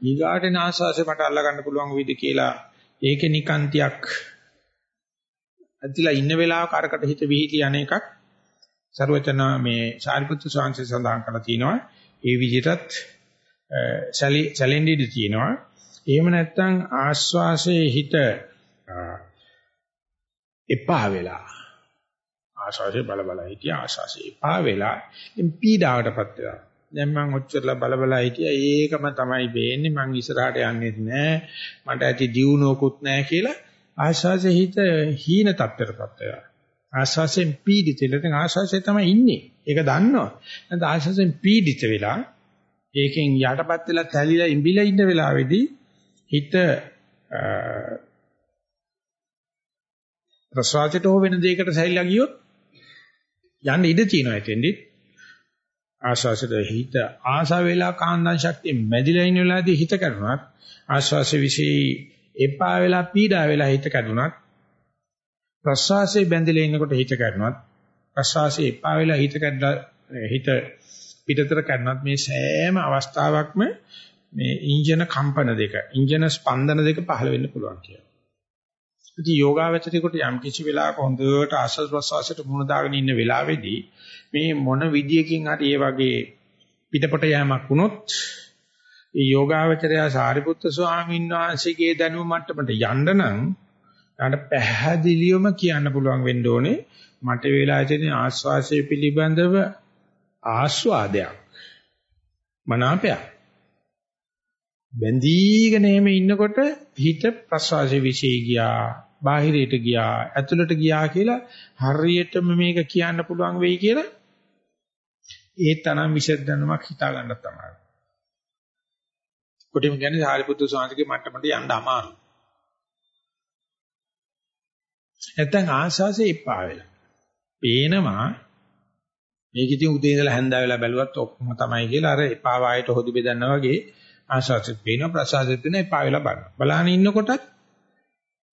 ඊගාට එන ආශාසය මට අල්ලා ගන්න පුළුවන් වෙයිද කියලා ඒකේ නිකාන්තියක් ඇතිලා ඉන්න වෙලාවක අරකට හිත විහිදී අනේකක් ਸਰවචන මේ සාරිපුත්තු ස්වාමීන් සඳහන් කරලා තිනවා ඒ විදිහටත් චැලෙන්ජ් තියෙනවා. එහෙම නැත්නම් ආස්වාසයේ හිත එපා වෙලා ආශාසයේ බල බල හිටිය ආශාසයේ. එපා වෙලා පීඩාවටපත් වෙනවා. දැන් මම ඔච්චරලා බල බල හිටියා. ඒකම තමයි වෙන්නේ. මං ඉස්සරහට යන්නේ නැහැ මට ඇති දියුණුවකුත් නැහැ කියලා ආශාසයේ හිත හීන තත්ත්වයටපත් වෙනවා. ආශාසයෙන් පීඩිත වෙලා ආශාසය තමයි ඉන්නේ. ඒක දන්නවා. නැත්නම් ආශාසයෙන් පීඩිත වෙලා ඒකෙන් යටපත් වෙලා තැලිලා ඉඹිලා ඉන්න වෙලාවේදී හිත ප්‍රසවාසයට හෝ වෙන දෙයකට සැරිලා ගියොත් යන්න ඉඩ තියෙනවා එතෙන්දි. ආශාසයට හිත ආශා වේලා කාන්දන් ශක්තිය මැදිලා ඉන්න වෙලාවේදී හිත කරුණත් ආශාස વિશે එපා වෙලා පීඩා වෙලා හිත කරුණත් ප්‍රස්වාසයේ බැඳිලා ඉන්නකොට හිත කැඩුණත් ප්‍රස්වාසයේ එපා වෙලා හිත කැඩලා හිත පිටතර කැඩුණත් මේ සෑම අවස්ථාවකම මේ ඉන්ජන කම්පන දෙක ඉන්ජන ස්පන්දන දෙක පහළ වෙන්න පුළුවන් කියලා. ඉතින් යෝගාවචරයකට යම් කිසි වෙලාවක හොඳට ආස්වාද ප්‍රස්වාසයට මුහුණ දාගෙන ඉන්න වෙලාවේදී මේ මොන විදියකින් හරි ඒ වගේ පිටපොට යෑමක් වුණොත් ඒ යෝගාවචරය සාරිපුත්‍ර ස්වාමීන් වහන්සේගේ දැනුම මට්ටමට යන්න නම් ඊට පැහැදිලිවම කියන්න පුළුවන් වෙන්න ඕනේ. මට වේලා තියෙන ආස්වාසය පිළිබඳව ආස්වාදයක් මනාපයක්. බැඳීගෙන එහෙම ඉන්නකොට හිත ප්‍රසවාසයේ විශ්ේ ගියා. බාහිරයට ගියා ඇතුළට ගියා කියලා හරියටම මේක කියන්න පුළුවන් වෙයි කියලා ඒ තරම් විශේෂ හිතා ගන්න තමයි. කොටිම කියන්නේ සාරිපුත්තු ස්වාමීන්ගේ මට්ටමට යන්න අමාරුයි. නැත්තම් ආශාසෙ එපා වෙලා. පේනවා මේක ඉතින් උදේ ඉඳලා හැන්දා වෙලා බැලුවත් ඔක්කොම තමයි කියලා අර එපා වායට හොදි බෙදන්නා වගේ ආශාසෙත් පේනවා ප්‍රසආසෙත් වෙන එපා වෙලා බලනවා. බලාන ඉන්නකොටත්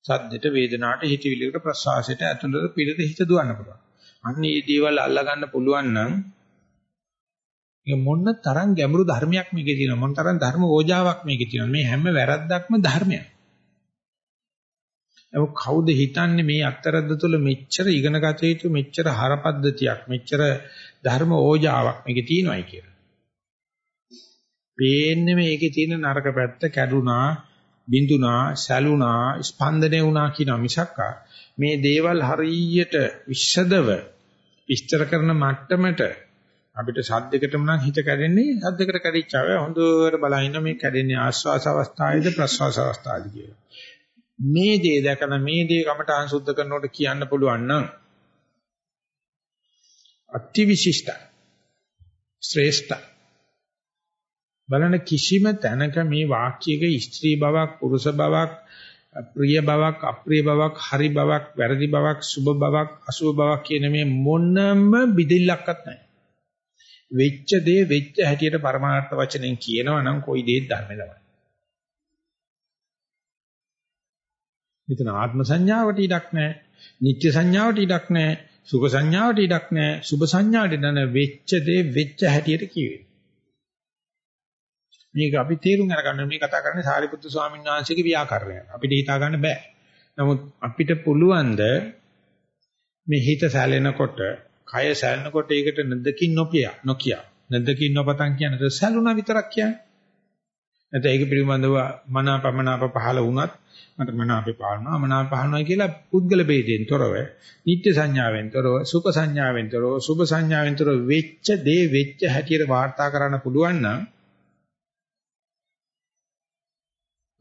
සද්දෙට වේදනාවට හිතවිලිකට ප්‍රසආසයට ඇතුළට පිළිද හිත දුවන්න පුළුවන්. අන්න මේ දේවල් අල්ලා ගන්න පුළුවන් නම් මේ මොන තරම් ගැඹුරු ධර්මයක් මේකේ තියෙනවා මොන තරම් ධර්ම ඕජාවක් මේකේ තියෙනවා මේ හැම වැරද්දක්ම ධර්මයක්. නමුත් කවුද හිතන්නේ මේ අත්තරද්ද තුළ මෙච්චර ඉගෙන ගත යුතු මෙච්චර හරපද්ධතියක් මෙච්චර ධර්ම ඕජාවක් මේකේ තියෙනවයි කියලා. පේන්නේ මේකේ තියෙන නරක පැත්ත කැඩුනා, බිඳුනා, සැලුනා, ස්පන්දනය වුණා කියන මිසක්කා මේ දේවල් හරියට විශ්සදව විස්තර කරන මට්ටමට අපිට සද්දයකටම නම් හිත කැඩෙන්නේ සද්දයකට කැඩිච්චාව හොඳට බලහින්න මේ කැඩෙන්නේ ආස්වාස අවස්ථාවේද ප්‍රස්වාස අවස්ථාවේද කියලා. මේ දේ දැකලා මේ දේ කමටහන් සුද්ධ කරනකොට කියන්න පුළුවන් නම් අතිවිශිෂ්ට ශ්‍රේෂ්ඨ බලන කිසිම තැනක මේ වාක්‍යයක ස්ත්‍රී බවක් පුරුෂ බවක් ප්‍රිය බවක් අප්‍රිය බවක් හරි බවක් වැරදි බවක් සුභ බවක් අසුභ බවක් කියන මේ මොනම බිදිල්ලක්වත් නැහැ වෙච්ච දේ වෙච්ච හැටියට පරමාර්ථ වචනෙන් කියනවා නම් કોઈ දෙයක් ධර්මය තමයි මෙතන ආත්ම සංඥාවට ඉඩක් නැහැ. නිත්‍ය සංඥාවට ඉඩක් නැහැ. සුඛ සංඥාවට ඉඩක් නැහැ. සුභ සංඥාවට නන වෙච්ච දේ වෙච්ච හැටියට කියවේ. මේක අපි තේරුම් අරගන්න මේ කතා කරන්නේ සාරිපුත්තු ස්වාමීන් වහන්සේගේ ව්‍යාකරණය. අපිට හිතා ගන්න බෑ. නමුත් අපිට පුළුවන් මේ හිත සැලෙනකොට, කය සැලෙනකොට ඒකට නැදකින් නොකිය, නොකිය. නැදකින් නොපතන් කියන්නේ සැලුණා විතරක් කියන්නේ. නැත්නම් ඒක පිළිබඳව මනාපමනාප පහළ වුණත් මට මනාපේ පාලනවා මනාප පහළනවා කියලා පුද්ගල ભેදයෙන් තොරව නිත්‍ය සංඥාවෙන් තොරව සුඛ සංඥාවෙන් තොරව සුභ සංඥාවෙන් තොරව වෙච්ච දේ වෙච්ච හැටියට වාර්තා කරන්න පුළුවන් නම්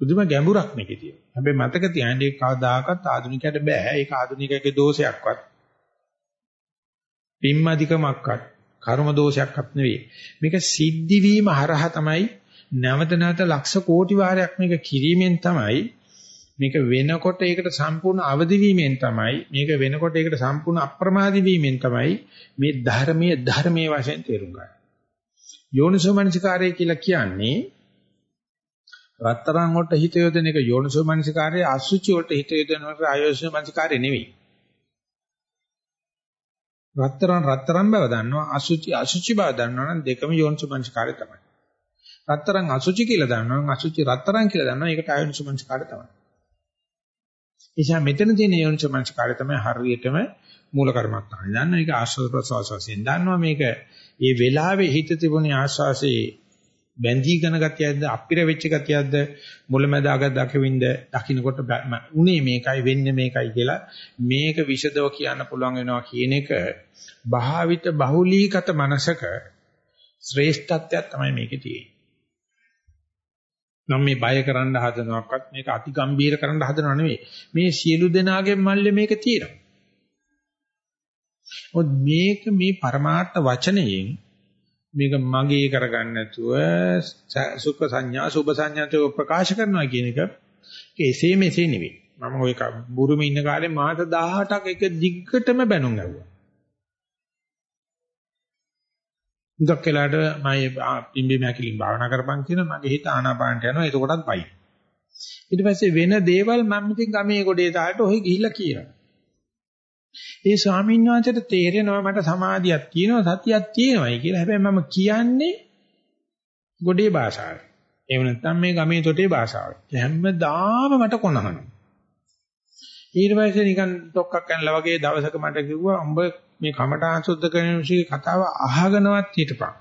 බුදුම ගැඹුරක් මේකේ තියෙනවා. හැබැයි මතක තියාගන්න ඒක කවදාකවත් ආධුනිකයට බෑ. ඒක ආධුනිකයේ දෝෂයක්වත් පිම්මදිකමක්වත් කර්ම දෝෂයක්වත් නෙවෙයි. මේක සිද්ධි වීම හරහා තමයි නැවත නැවත ලක්ෂ කෝටි වාරයක් මේක කිරීමෙන් තමයි මේක වෙනකොට ඒකට සම්පූර්ණ අවදි වීමෙන් තමයි මේක වෙනකොට ඒකට සම්පූර්ණ අප්‍රමාදී වීමෙන් තමයි මේ ධර්මයේ ධර්මයේ වශයෙන් තේරුම් ගන්න. යෝනිසෝමනසිකාරය කියලා කියන්නේ රත්තරන් වලට හිත යොදන එක යෝනිසෝමනසිකාරය අසුචි වලට හිත යොදන එක ආයෝනිසෝමනසිකාරය නෙවෙයි. රත්තරන් රත්තරන් බව දන්නවා අසුචි අසුචි බව දන්නවා නම් දෙකම යෝනිසෝමනසිකාරය තමයි. රත්තරන් අසුචි කියලා දන්නවා නම් අසුචි රත්තරන් කියලා දන්නවා ඒකට ආයෝනිසෝමනසිකාරය තමයි. නිසා මෙතන තියෙන යෝනිසෝමනසිකාරය තමයි හරියටම මූල කර්මත්තාන. දන්නවා ඒක ආශ්වාස ප්‍රශ්වාස වශයෙන් දන්නවා මේක ඒ වෙලාවේ හිත තිබුණේ ආශ්වාසයේ බැඳීගෙන ගතියක්ද අපිර වෙච්ච ගතියක්ද මුලැමැදාග දකින්ද දකින්නකොට උනේ මේකයි වෙන්නේ මේකයි කියලා මේක විෂදව කියන්න පුළුවන් වෙනවා කියන එක භාවිත බහුලීගත මනසක ශ්‍රේෂ්ඨත්වයක් තමයි මේකේ තියෙන්නේ. නම් මේ බය කරන්න හදනවක්වත් මේක අති ගම්බීර කරන්න හදනව නෙවෙයි. මේ සියලු දෙනාගේ මල්ලේ මේක තියෙනවා. මොකද මේක මේ પરමාර්ථ වචනයෙන් මේක මගේ කරගන්න නැතුව සුඛ සංඥා සුභ සංඥාතෝ ප්‍රකාශ කරනවා කියන එක එසේ මෙසේ නෙවෙයි. මම ওই බුරුමේ ඉන්න කාලේ මාස 18ක් එක දිග්ගටම බැනුම් ඇහුවා. හුඟක් වෙලාට මම පිම්බි මැකිලින් භාවනා කරපන් කියන මගේ හිත ආනාපානට යනවා එතකොටත් පයි. ඊට පස්සේ වෙන දේවල් මම ඉතින් ගමේ ගොඩේ තාලට ඔහි ගිහිල්ලා කියනවා. ඒ ස්වාමීන් වහන්සේට තේරෙනවා මට සමාධියක් තියෙනවා සතියක් තියෙනවායි කියලා. හැබැයි මම කියන්නේ ගොඩේ භාෂාවෙන්. එහෙම නැත්නම් මේ ගමේ තොටේ භාෂාවෙන්. හැමදාම මට කොනහනවා. ඊට පස්සේ නිකන් ඩොක්කක් කනලා වගේ දවසක මට කිව්වා උඹ මේ කමඨාන් සුද්ධ කරන විශ්ේ කතාව අහගෙනවත් හිටපන්.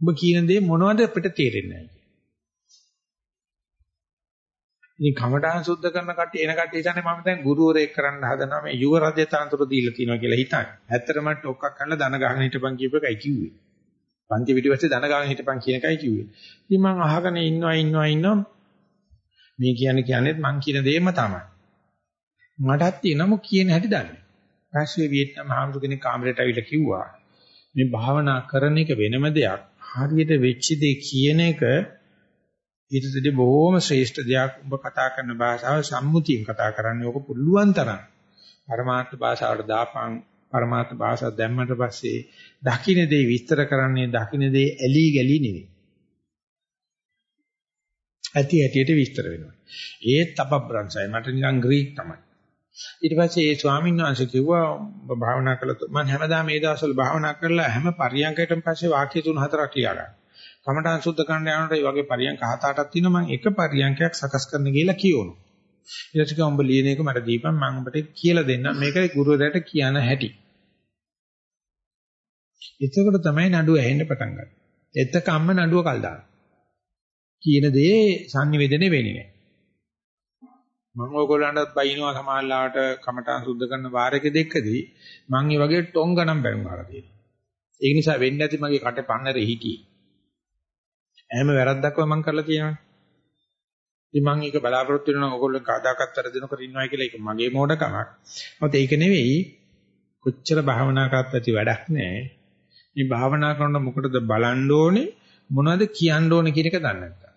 උඹ කියන දේ මොනවද අපිට තේරෙන්නේ නැහැ. ඉතින් කමඨාන් සුද්ධ කරන කට්ටිය එන කට්ටිය හිතන්නේ මම දැන් ගුරුවරයෙක් කරන්න හදනවා මේ යුව රජය තනතුරු දීලා තියෙනවා කියලා හිතන්නේ. ඇත්තටම ටොක්කක් කරලා දන ගහගෙන හිටපන් කියප එකයි කිව්වේ. පන්ති පිටිපස්සේ දන ගහගෙන හිටපන් කියන එකයි කිව්වේ. ඉතින් මම අහගෙන ඉන්නවා ඉන්නවා ඉන්නවා මේ කියන්නේ කියන්නේත් මං කියන දෙයම තමයි. මටත් තියෙනම කියන හැටි දන්නේ. පස්සේ වියට්නාම් හාමුදුර කෙනෙක් කාමරේට ඇවිල්ලා කිව්වා මේ භාවනා කරන එක වෙනම දෙයක්. හරියට වෙච්ච දේ කියන එක ඊටදී බොහොම ශ්‍රේෂ්ඨ දෙයක්. ඔබ කතා කරන භාෂාව සම්මුතියෙන් කතා කරන්නේ. ඕක පුළුවන් තරම්. පරමාර්ථ භාෂාවට දාපන් පරමාර්ථ භාෂාව දැම්මට පස්සේ දකින්න දේ විස්තර කරන්නේ දකින්න දේ ඇලි ගලි නෙවෙයි. ඇති ඇටියට විස්තර වෙනවා. ඒත් අපබ්‍රංශයි මට නිකන් ග්‍රීක් තමයි. ඊට පස්සේ ඒ ස්වාමීන් වහන්සේ කිව්වා භාවනා කළොත් මම හැමදාම මේ දවස්වල භාවනා කරලා හැම පරියන්කයකටම පස්සේ වාක්‍ය තුන හතරක් ලියා ගන්න. කමඨාන් සුද්ධ කරන්න යනකොට මේ වගේ පරියන්ක හත අටක් තියෙනවා මම එක පරියන්කයක් සකස් කරන්න ගිහලා කියවනවා. ඊට පස්සේ උඹ ලියන එක මට දීපන් මම උඹට කියලා දෙන්නම් මේකයි ගුරුවරයාට කියන හැටි. එතකොට තමයි නඩුව ඇහෙන්න පටන් ගන්නේ. එතකම්ම නඩුව කල් දානවා. කියන දේ sannivedane වෙන්නේ නැහැ. මම ඔයගොල්ලන්ටත් බයිනවා සමාල්ලාට කමටහන් සුද්ධ කරන වාරයක දෙකදී මම මේ වගේ ටොං ගණන් බැලුවා තියෙනවා. ඒක නිසා වෙන්නේ නැති මගේ කටේ පන්නරේ හිටියේ. එහෙම වැරද්දක්ව මම කරලා තියෙනවානේ. ඉතින් මම ඒක බලාපොරොත්තු වෙනවා ඔයගොල්ලෝ කාදාකත් වැරදිනකර ඉන්නවා කියලා ඒක මගේ මෝඩකමක්. මොකද ඒක නෙවෙයි කොච්චර භාවනා කරත් ඇති වැඩක් නැහැ. මේ භාවනා කරනකොට මොකටද බලන්න ඕනේ මොනවද කියන්න ඕනේ කියන එක දන්නේ නැත්නම්.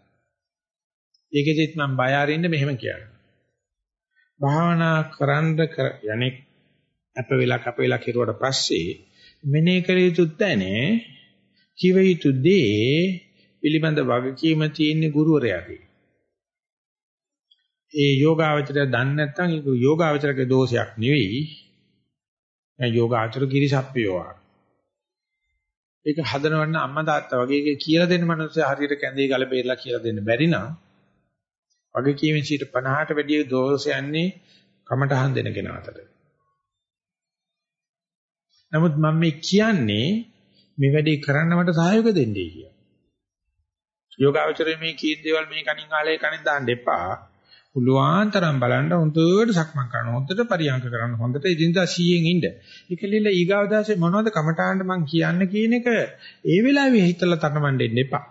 ඒකෙදිත් මම බය අරින්න මෙහෙම කියනවා. භාවනා කරන්න යන්නේ අප වෙලා කප වෙලා කෙරුවට පස්සේ මෙනේ කළ යුතු තැනේ කිව යුතු දේ පිළිබඳ වගකීම තියෙන ගුරුවරයාගේ. ඒ යෝගාවචරය දන්නේ නැත්නම් ඒක යෝගාවචරකේ දෝෂයක් නෙවෙයි. ඒ යෝගාචර කිරිසප්පියෝ. ඒක හදනවන්න අම්මා තාත්තා වගේ ඒක කියලා දෙන්න මනුස්සය හරියට කැඳේ ගල බේරලා කියලා දෙන්න බැරි නම් වගකීමෙන් 50ට වැඩිය දෝෂ යන්නේ කමටහන් දෙන කෙනා අතර. නමුත් මම මේ කියන්නේ මේ වැඩේ කරන්න මට සහයෝග දෙන්නයි කියලා. යෝගාවචරයේ මේ කීන දේවල් මේ කණින් ආලේ කණින් දාන්න එපා. පුළුවන් තරම් බලන්න හොඳට සක්මන් කරන්න හොඳට පරියන්ක කරන්න හොඳට ඉදින්දා 100න් ඉන්න. ඒකලිල ඊගාව දාසේ මොනවද කමටාන්න මං කියන්න කියන එක ඒ වෙලාවේ හිතලා තනමන්න දෙන්න එපා.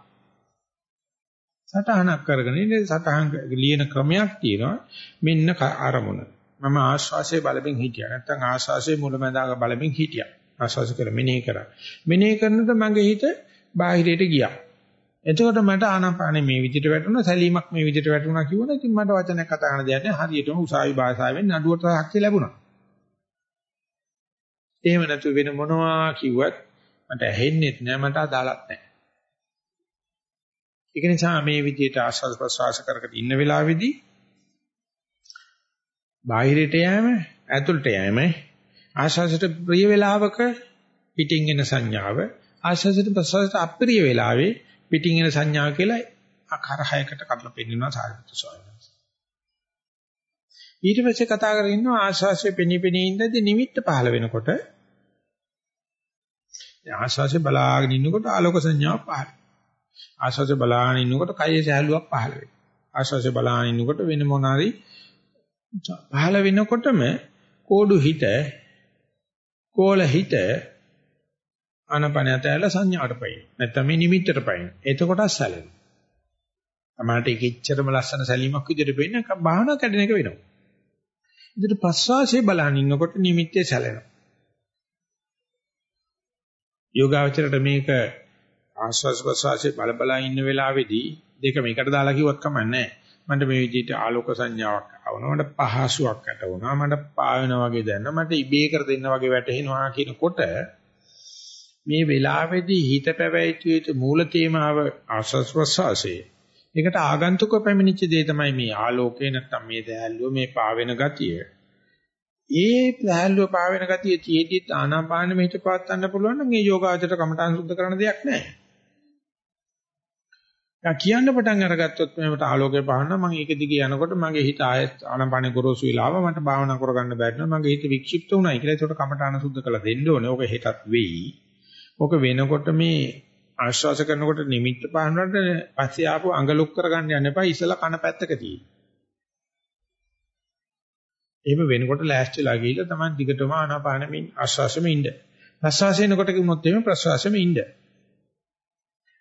සටහනක් කරගෙන ඉන්නේ සටහන් ලියන ක්‍රමයක් තියෙනවා. මෙන්න ආරමුණ. මම ආශ්වාසයේ බලමින් හිටියා. නැත්නම් ආශ්වාසයේ මුලැමැදාක බලමින් හිටියා. ආශ්වාස කර මෙනෙහි කරා. මෙනෙහි කරනකොට මගේ හිත බාහිරයට ගියා. එතකොට මට ආනාපානෙ මේ විදිහට වැටුණා සැලීමක් මේ විදිහට වැටුණා කිව්වොත් ඉතින් මට වචනයක් කතා කරන්න දෙයක් නැහැ හරියටම උසාවි භාෂාවෙන් නඩුවට හක්තිය ලැබුණා. එහෙම නැතු වෙන මොනවා කිව්වත් මට ඇහෙන්නේ නැහැ මට අදාළත් නැහැ. ඒක නිසා මේ විදිහට ආස්වාද ප්‍රසවාස කරකට ඉන්න වෙලාවේදී බාහිරට යෑම ඇතුළට යෑම ආශාසයට ප්‍රිය වේලාවක පිටින් එන සංඥාව ආශාසයට ප්‍රසවාසයට අප්‍රිය වේලාවේ පිටින් එන සංඥාව කියලා අකරහයකට කඩලා පෙන්නනවා සාරිපුත්‍ර ස්වාමීන් වහන්සේ. ඊට පස්සේ කතා කරගෙන ඉන්නවා ආශාසයේ පෙනීපෙනී ඉඳදී නිමිත්ත පහළ වෙනකොට ආශාසයේ බලාගෙන ඉන්නකොට ආලෝක සංඥාව පහළ. ආශාසයේ බලාගෙන ඉන්නකොට කයේ සහැල්ලුවක් පහළ වෙනවා. ආශාසයේ බලාගෙන ඉන්නකොට වෙන මොනාරි පහළ වෙනකොටම කෝඩු හිත කෝල හිත ආනපනයට ඇල සංඥාට පයින්. නැත්නම් මේ නිමිත්තට පයින්. එතකොට සැලෙනවා. තමයි ඒක ඉච්චරම ලස්සන සැලීමක් විදිහට වෙන්නේ භාවනා කැඩෙන එක වෙනවා. ඉතින් ප්‍රස්වාසයේ බලන ඉන්නකොට නිමිත්තේ සැලෙනවා. යෝගාවචරයට මේක ආස්වාස් ප්‍රස්වාසයේ බල බල ඉන්න වෙලාවේදී දෙක මේකට දාලා කිව්වත් කමන්නේ නැහැ. මට මේ විදිහට ආලෝක සංඥාවක් ආවනවා මට පහසුවක් ඇට වුණා මට පාවෙනා වගේ දැනෙනවා මට ඉබේ කර දෙන්න වගේ වැටහෙනවා කියනකොට මේ වෙලාවේදී හිත පැවැත්විය යුතු මූල තේමාව ආස්වාස් ප්‍රස්වාසයේ ඒකට ආගන්තුක පැමිණිච්ච දේ තමයි මේ ආලෝකේ නැත්තම් මේ දැහැල්ලුව මේ පාවෙන ගතිය ඒ දැහැල්ලුව පාවෙන ගතිය තියේදී ආනාපානෙ මෙහිට පවත්වන්න පුළුවන් නම් ඒ යෝගාචර කමඨාන් සුද්ධ කරන දෙයක් නැහැ දැන් කියන්න පටන් අරගත්තොත් මේකට ආලෝකය පහන්න මම ඒක දිගේ යනකොට මගේ හිත ආයෙත් ආනපානේ ගොරෝසු වෙලාව මට භාවනා කරගන්න බැරිනවා මගේ හිත වික්ෂිප්ත වුණායි කියලා ඒකට කමඨාන සුද්ධ කළා දෙන්න ඕනේ. ඕක හෙටත් වෙයි. ඕක වෙනකොට මේ ආශ්වාස කරනකොට නිමිත්ත පහනකට පස්සේ ආපු අඟලුක් කරගන්න යන්න එපා ඉසලා කන පැත්තක තියෙයි. එහෙම වෙනකොට ලෑස්තිලා ගිහිල්ලා Taman දිගටම ආනාපානෙමින් ආශ්වාසෙම ඉන්න. ප්‍රශ්වාසයෙන්කොට කිව්වොත් එimhe ප්‍රශ්වාසෙම ඉන්න.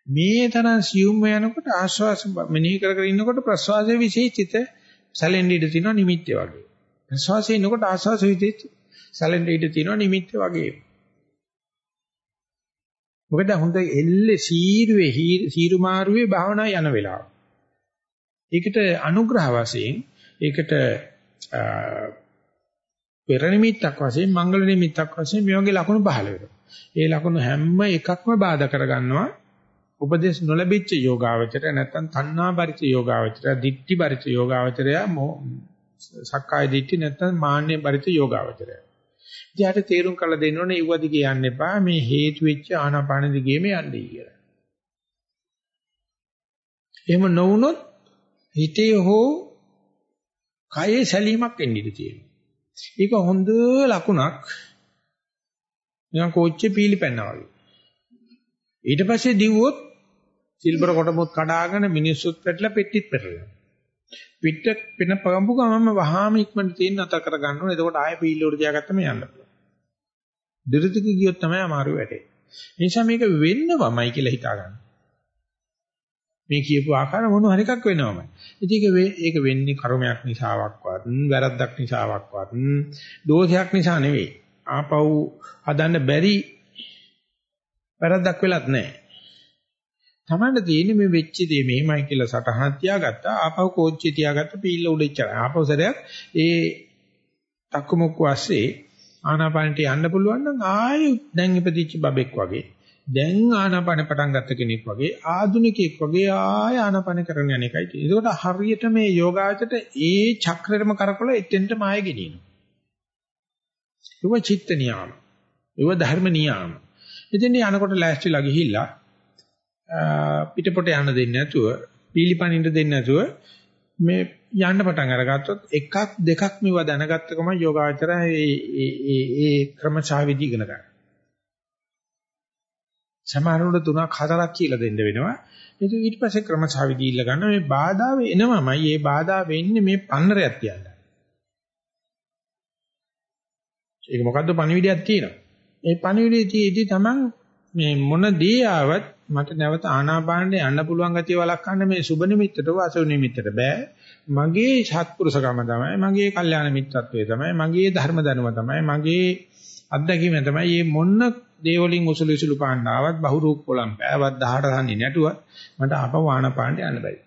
මේ තරම් සියුම්ව යනකොට ආශ්වාස මෙනෙහි කර කර ඉන්නකොට ප්‍රශ්වාසයේ විශේෂිත සැලෙන්ඩ ඉඳ තියෙනවා නිමිත්තේ වගේ. ප්‍රශ්වාසයේ ඉන්නකොට ආශ්වාස විශේෂිත සැලෙන්ඩ ඉඳ තියෙනවා නිමිත්තේ වගේ. මොකද හොඳ එල්ලේ සීරුවේ සීරු මාරුවේ භාවනා යන වෙලාව. ඒකට අනුග්‍රහ වශයෙන් ඒකට පෙර නිමිත්තක් වශයෙන් මංගල නිමිත්තක් වශයෙන් මේ වගේ ලකුණු පහළ වෙනවා. ඒ ලකුණු හැම එකක්ම බාධා කරගන්නවා උපදේශ නොලැබිච්ච යෝගාවචරය නැත්නම් තණ්හා පරිච යෝගාවචරය, ditthi පරිච යෝගාවචරය, සක්කාය ditthi නැත්නම් මාන්නේ පරිච යෝගාවචරය. ඉතියාට තේරුම් කරලා දෙන්න ඕනේ ඉව දිගේ යන්න එපා මේ හේතු වෙච්ච ආනාපාන දිගේම යන්නේ කියලා. එහෙම නොවුනොත් හිතේ හෝ කයේ සැලීමක් එන්න ඉඩ තියෙනවා. ඒක හොඳ ලකුණක්. නිකන් කෝච්චියේ පීලිපැන්නා වගේ. ඊට පස්සේ දිව්වොත් සිල්බර කොටමුත් කඩාගෙන මිනිස්සුත් පැටලා පෙට්ටිත් පැටලෙනවා. පිට වෙන පගම්පු ගමම වහාම ඉක්මනට තියෙන අත කර ගන්න ඕනේ. එතකොට ආයෙ පීල්ලෝට තියාගත්තම යන්න පුළුවන්. දිරිතික ගියොත් තමයි අමාරු වෙන්නේ. ඒ නිසා මේක වෙන්නවමයි කියලා හිතා ගන්න. මේ කියපු ආකාර මොන හරි එකක් වෙනවමයි. ඉතින් ඒක වෙන්නේ කර්මයක් නිසාවක්වත්, වැරද්දක් නිසාවක්වත්, දෝෂයක් නිසා නෙවෙයි. ආපහු හදන්න බැරි වැරද්දක් වෙලත් නැහැ. තමන්ට තියෙන්නේ මේ වෙච්ච දේ මෙහෙමයි කියලා සටහනක් තියාගත්තා ආපහු කෝච්චිය තියාගත්ත පීල්ල උඩ ඉච්චා ආපහු සරයක් ඒ තක්කමුක්ක වාස්සේ ආනාපානට යන්න පුළුවන් නම් ආයෙ දැන් ඉපදිච්ච බබෙක් වගේ දැන් ආනාපාන පටන් ගත්ත කෙනෙක් වගේ ආදුනිකෙක් වගේ ආය ආනාපාන කරන යන එකයි තියෙන්නේ. ඒකට හරියට මේ යෝගාචරයට ඒ චක්‍රෙම කරකවල එතෙන්ට මාය ගෙනියනවා. ඒක චිත්ත නියාම. ඒක ධර්ම නියාම. ඉතින් යනකොට ලෑස්තිලා ගිහිල්ලා පිටපොට යන්න දෙන්නේ නැතුව පීලිපනින්න දෙන්නේ නැතුව මේ යන්න පටන් අරගත්තොත් එකක් දෙකක් මේවා දැනගත්ත ගමන් යෝගාචරය ඒ ඒ ඒ ක්‍රමචාවිදි ඉගෙන ගන්න. සමහරවිට තුනක් හතරක් කියලා දෙන්න වෙනවා. ඒක ඊට පස්සේ ක්‍රමසාවිදි ඉල්ල ගන්න මේ බාධා එනවමයි. මේ බාධා වෙන්නේ මේ පන්නරයක් තියන්න. ඒක මොකද්ද පණිවිඩයක් තියෙනවා. ඒ පණිවිඩයේදී තමන් මේ මොන දේ ආවත් මට නැවත ආනාපානෙ යන්න පුළුවන් ගතිය වළක්වන්න මේ සුබ නිමිත්තට වාසව නිමිත්තට බෑ. මගේ සත්පුරුෂකම තමයි, මගේ කල්යාණ මිත්‍රත්වය තමයි, මගේ ධර්ම දැනුම තමයි, මගේ අත්දැකීම තමයි මේ මොන්න දේවලින් උසුළු උසුළු පාන්න ආවත් බහුරූප කොලම් පෑවත් 18 තන්නේ නැටුවත් මට ආපහු ආනාපානෙ යන්න බෑ.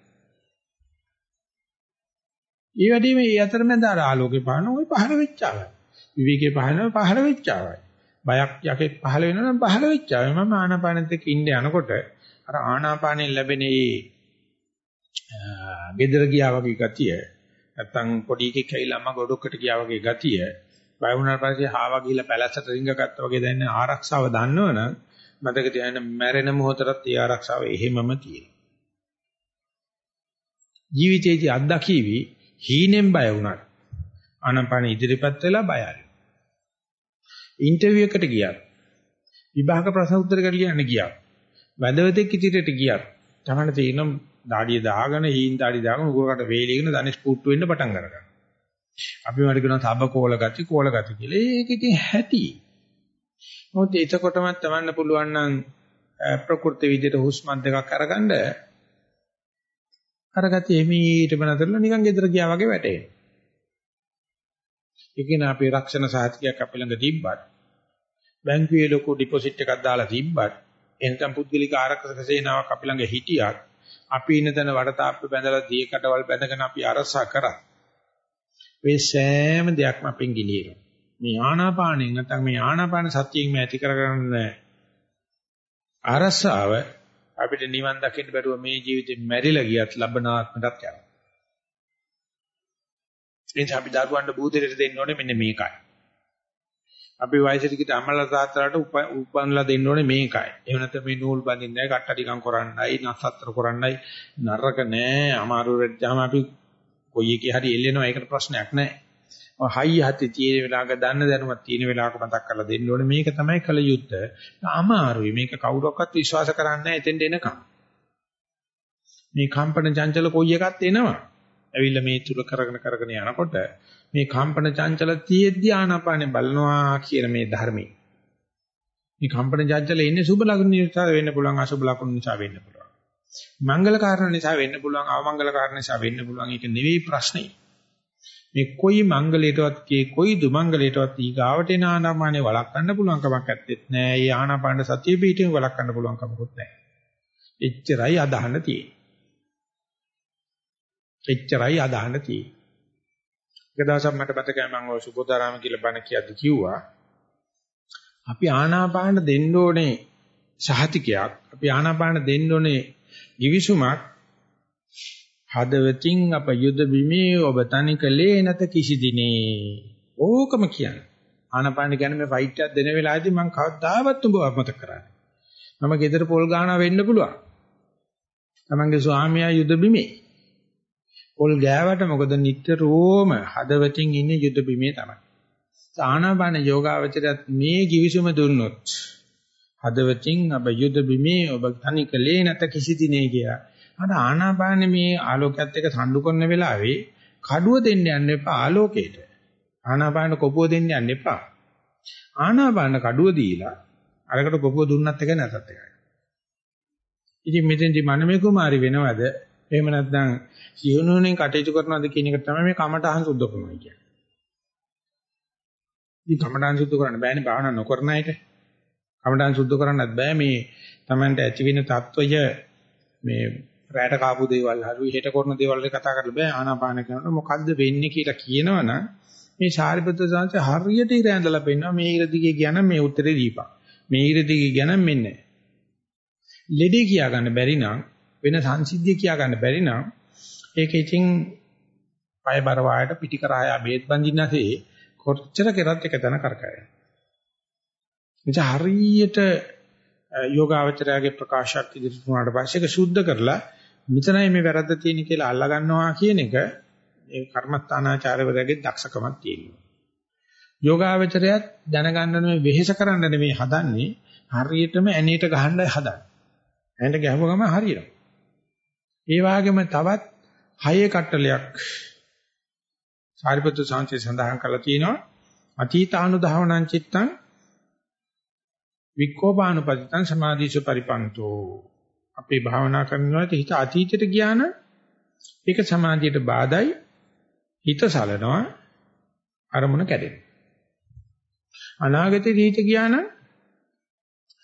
ඒ වැඩිම මේ අතරමැද අර ආලෝකේ පාන ওই පහළ වෙච්චාවයි. විවේකේ පහළව පහළ වෙච්චාවයි. බයක් යකෙක් පහළ වෙනවා නම් පහළ වෙච්චාවයි. මම ආනාපානෙත් එක්ක ඉන්න යනකොට අර ආනාපානෙන් ලැබෙන ඒ gedara ගියා වගේ ගතිය නැත්තම් පොඩි එකෙක් ඇවිල්ලා අම්මා ගොඩකට ගියා වගේ ගතිය බය වුණාට පස්සේ හාවා ගිහිල්ලා පැලැස්සට රිංගගත්තා වගේ දැනෙන ආරක්ෂාව දන්නවනම් මතක තියාගන්න මැරෙන මොහොතට ඒ ආරක්ෂාව එහෙමම තියෙනවා. ජීවිතයේදී අත්දැකීවි හීනෙන් බය වුණාට ආනපාන ඉදිරිපත් වෙලා බය ආරයි. ඉන්ටර්විව් එකට ගියා. විභාග ප්‍රශ්න උත්තර කරන්න ගියා. වැදවතෙක් ඉදිරියට ගියා. තමන්න තියෙන දාඩිය දාගෙන හීන් දාඩිය දාගෙන උගකට වේලීගෙන ධනෙස් පුට්ටු වෙන්න පටන් ගන්නවා. අපි වල කියනවා තබ කෝල ගති කෝල ගති කියලා. ඒක ඉතින් ඇති. මොකද එතකොටම තමන්න පුළුවන් නම් ප්‍රകൃති විදිහට හුස්ම දෙකක් අරගන්න අරගතිය එමීටම නතරලා නිකන් ගෙදර ගියා වගේ වැටෙනවා. ඒකේන අපේ රක්ෂණ සාහිතියක් අපි ළඟ තිබ්බත් බැංකුවේ ලොකු ඩිපොසිට් එකක් දාලා තිබ්බත් එනකම් පුද්ගලික ආරක්ෂක සේනාවක් අපි ළඟ හිටියත් අපි ඉන්න තැන වඩතාප්ප බැඳලා දී කටවල් බැඳගෙන අපි අරසා කරා මේ සෑම දෙයක්ම අපෙන් ගිලිනවා. මේ ආනාපානෙන් නැත්නම් මේ ආනාපාන සතියෙන් මේ ඇති කරගන්න අරසාව අපිට නිවන් දකින්න බැරුව මේ ජීවිතේ මැරිලා ගියත් ලබනාත්මකට යනවා. එනිසා අපි දරුවන්ට බූදෙලට දෙන්න ඕනේ මෙන්න මේකයි. අපි වයසට ගිහින් අම්මලා තාත්තලාට උපන්ලා දෙන්න ඕනේ මේකයි. එහෙම නැත්නම් මේ නූල් බඳින්නයි, කට්ටටිකම් කරන්නයි, නස්සත්තර කරන්නයි නරක නෑ. අමාරු වෙච්චාම අපි කොයි එකේ හරි එල්ලෙනවා ඒකට ප්‍රශ්නයක් නැහැ. හයි හති තියෙන වෙලාවක දන්න දැනුමක් තියෙන වෙලාවක මතක් කරලා දෙන්න ඕනේ මේක තමයි කල යුත්තේ. අමාරුයි මේක කවුරක්වත් විශ්වාස කරන්නේ නැහැ එතෙන්ට එනකම්. මේ කම්පන චංචල කොයි එකත් එනවා. ඇවිල්ලා මේ තුල කරගෙන කරගෙන යනකොට මේ කම්පන චංචල තියෙද්දි ආනාපානෙ බලනවා කියන මේ ධර්මයේ. මේ කම්පන චංචල එන්නේ සුබ ලකුණු නිසා වෙන්න පුළුවන් අසුබ ලකුණු නිසා වෙන්න පුළුවන්. මංගල කාරණා නිසා වෙන්න පුළුවන් අවමංගල කාරණා නිසා වෙන්න පුළුවන් ඒක නෙවෙයි ප්‍රශ්නේ. මේ කොයි මංගලයටවත් කී කොයි දුමංගලයටවත් ඊගාවට එන ආනාපානේ වළක්වන්න පුළුවන් කමක් නැත්තේත් නෑ. ඒ ආනාපාන සතිය පිටින් වළක්වන්න පුළුවන් කමකුත් නෑ. එච්චරයි අදහන්න තියෙන්නේ. එච්චරයි අදහන්න තියෙන්නේ. එක දවසක් මට මතකයි මම ඔය සුබෝධාරාම කියලා බණ කියද්දි කිව්වා අපි ආනාපාන දෙන්න ඕනේ සහතිකයක්. අපි ආනාපාන දෙන්න ඕනේ givisුමක් හදවතින් අප යුද බිමේ ඔබ තනිකලේ නැත කිසි දිනේ. ඕකම කියන්නේ. ආනපාන කියන්නේ මේ ෆයිට් එකක් දෙන වෙලාවේදී මම කවදාවත් උඹ අමතක කරන්නේ මම ගෙදර පොල් ගානා වෙන්න පුළුවන්. තමන්ගේ ස්වාමියා යුද බිමේ. පොල් ගෑවට මොකද නිට්ටරෝම හදවතින් ඉන්නේ යුද බිමේ තමයි ආනාපාන යෝගාවචරයත් මේ givisුම දුන්නොත් හදවතින් අබ යුද බිමේ ඔබ තනිකලේ නැත කිසි දිනේ කියලා. අර ආනාපාන මේ ආලෝකයත් එක්ක සම්ඩු කරන වෙලාවේ කඩුව දෙන්න යන්න එපා ආලෝකයට. ආනාපාන කොපුව දෙන්න යන්න එපා. ආනාපාන කඩුව දීලා අරකට කොපුව දුන්නත් එක නැතත් එකයි. ඉතින් මෙතෙන්දි මනමේ කුමාරි වෙනවද? එහෙම නැත්නම් සියුණුවෙන් කටයුතු කරනවද කියන එක තමයි මේ කමඨහන් සුද්ධ කරනවා කියන්නේ. ඉතින් කමඨහන් සුද්ධ කරන්න බෑනේ භාවනා නොකරන එක. කමඨහන් සුද්ධ කරන්නත් බෑ මේ Tamanට ඇති වෙන తত্ত্বය මේ රැයට කාපු දේවල් හරි හෙට කරන දේවල් කතා කරලා බෑ ආනාපාන කරනකොට මොකද්ද වෙන්නේ කියලා කියනවනම් මේ ශාරිපුත්‍ර සංස හරියට ඉර ඇඳලා පෙන්නවා මේ ඉර දිගේ කියන මේ උත්තරේ දීපන්. මේ ඉර දිගේ කියන මෙන්න. ලෙඩේ කියා ගන්න බැරි නම් වෙන සංසිද්ධිය කියා ගන්න බැරි නම් ඒක ඉතින් පය බර වායට පිටි කරාය බේත් බඳින්නසේ කොච්චර කරත් එක තැන කරකැවෙනවා නිසා හරියට යෝගාවචරයාගේ ප්‍රකාශයක් ඉදිරියට වුණාට පස්සේ ඒක සුද්ධ කරලා මෙතනයි මේ වැරද්ද තියෙන්නේ කියලා අල්ලා ගන්නවා කියන එක ඒ කර්මස්ථානාචාරවලගේ දක්ෂකමක් තියෙනවා. යෝගාවචරයත් දැනගන්න මේ වෙහෙස කරන්න නෙමෙයි හදන්නේ හරියටම ඇනේට ගහන්න හදන. ඇනේට ගැහුව ගමන් හරියනවා. ඒ වගේම තවත් හයේ කට්ටලයක් සාරිපුත්‍ර සාංශය සඳහන් කරලා තියෙනවා. අතීතානුධාවනං චිත්තං වික්ඛෝපානුපතිතං සමාධිසු පරිපන්තෝ. අපේ භාවනා කරනකොට හිත අතීතයට ගියා නම් ඒක සමාධියට බාධායි. හිත සලනවා. අරමුණ කැඩෙනවා අනාගතේ හිත ගියා නම්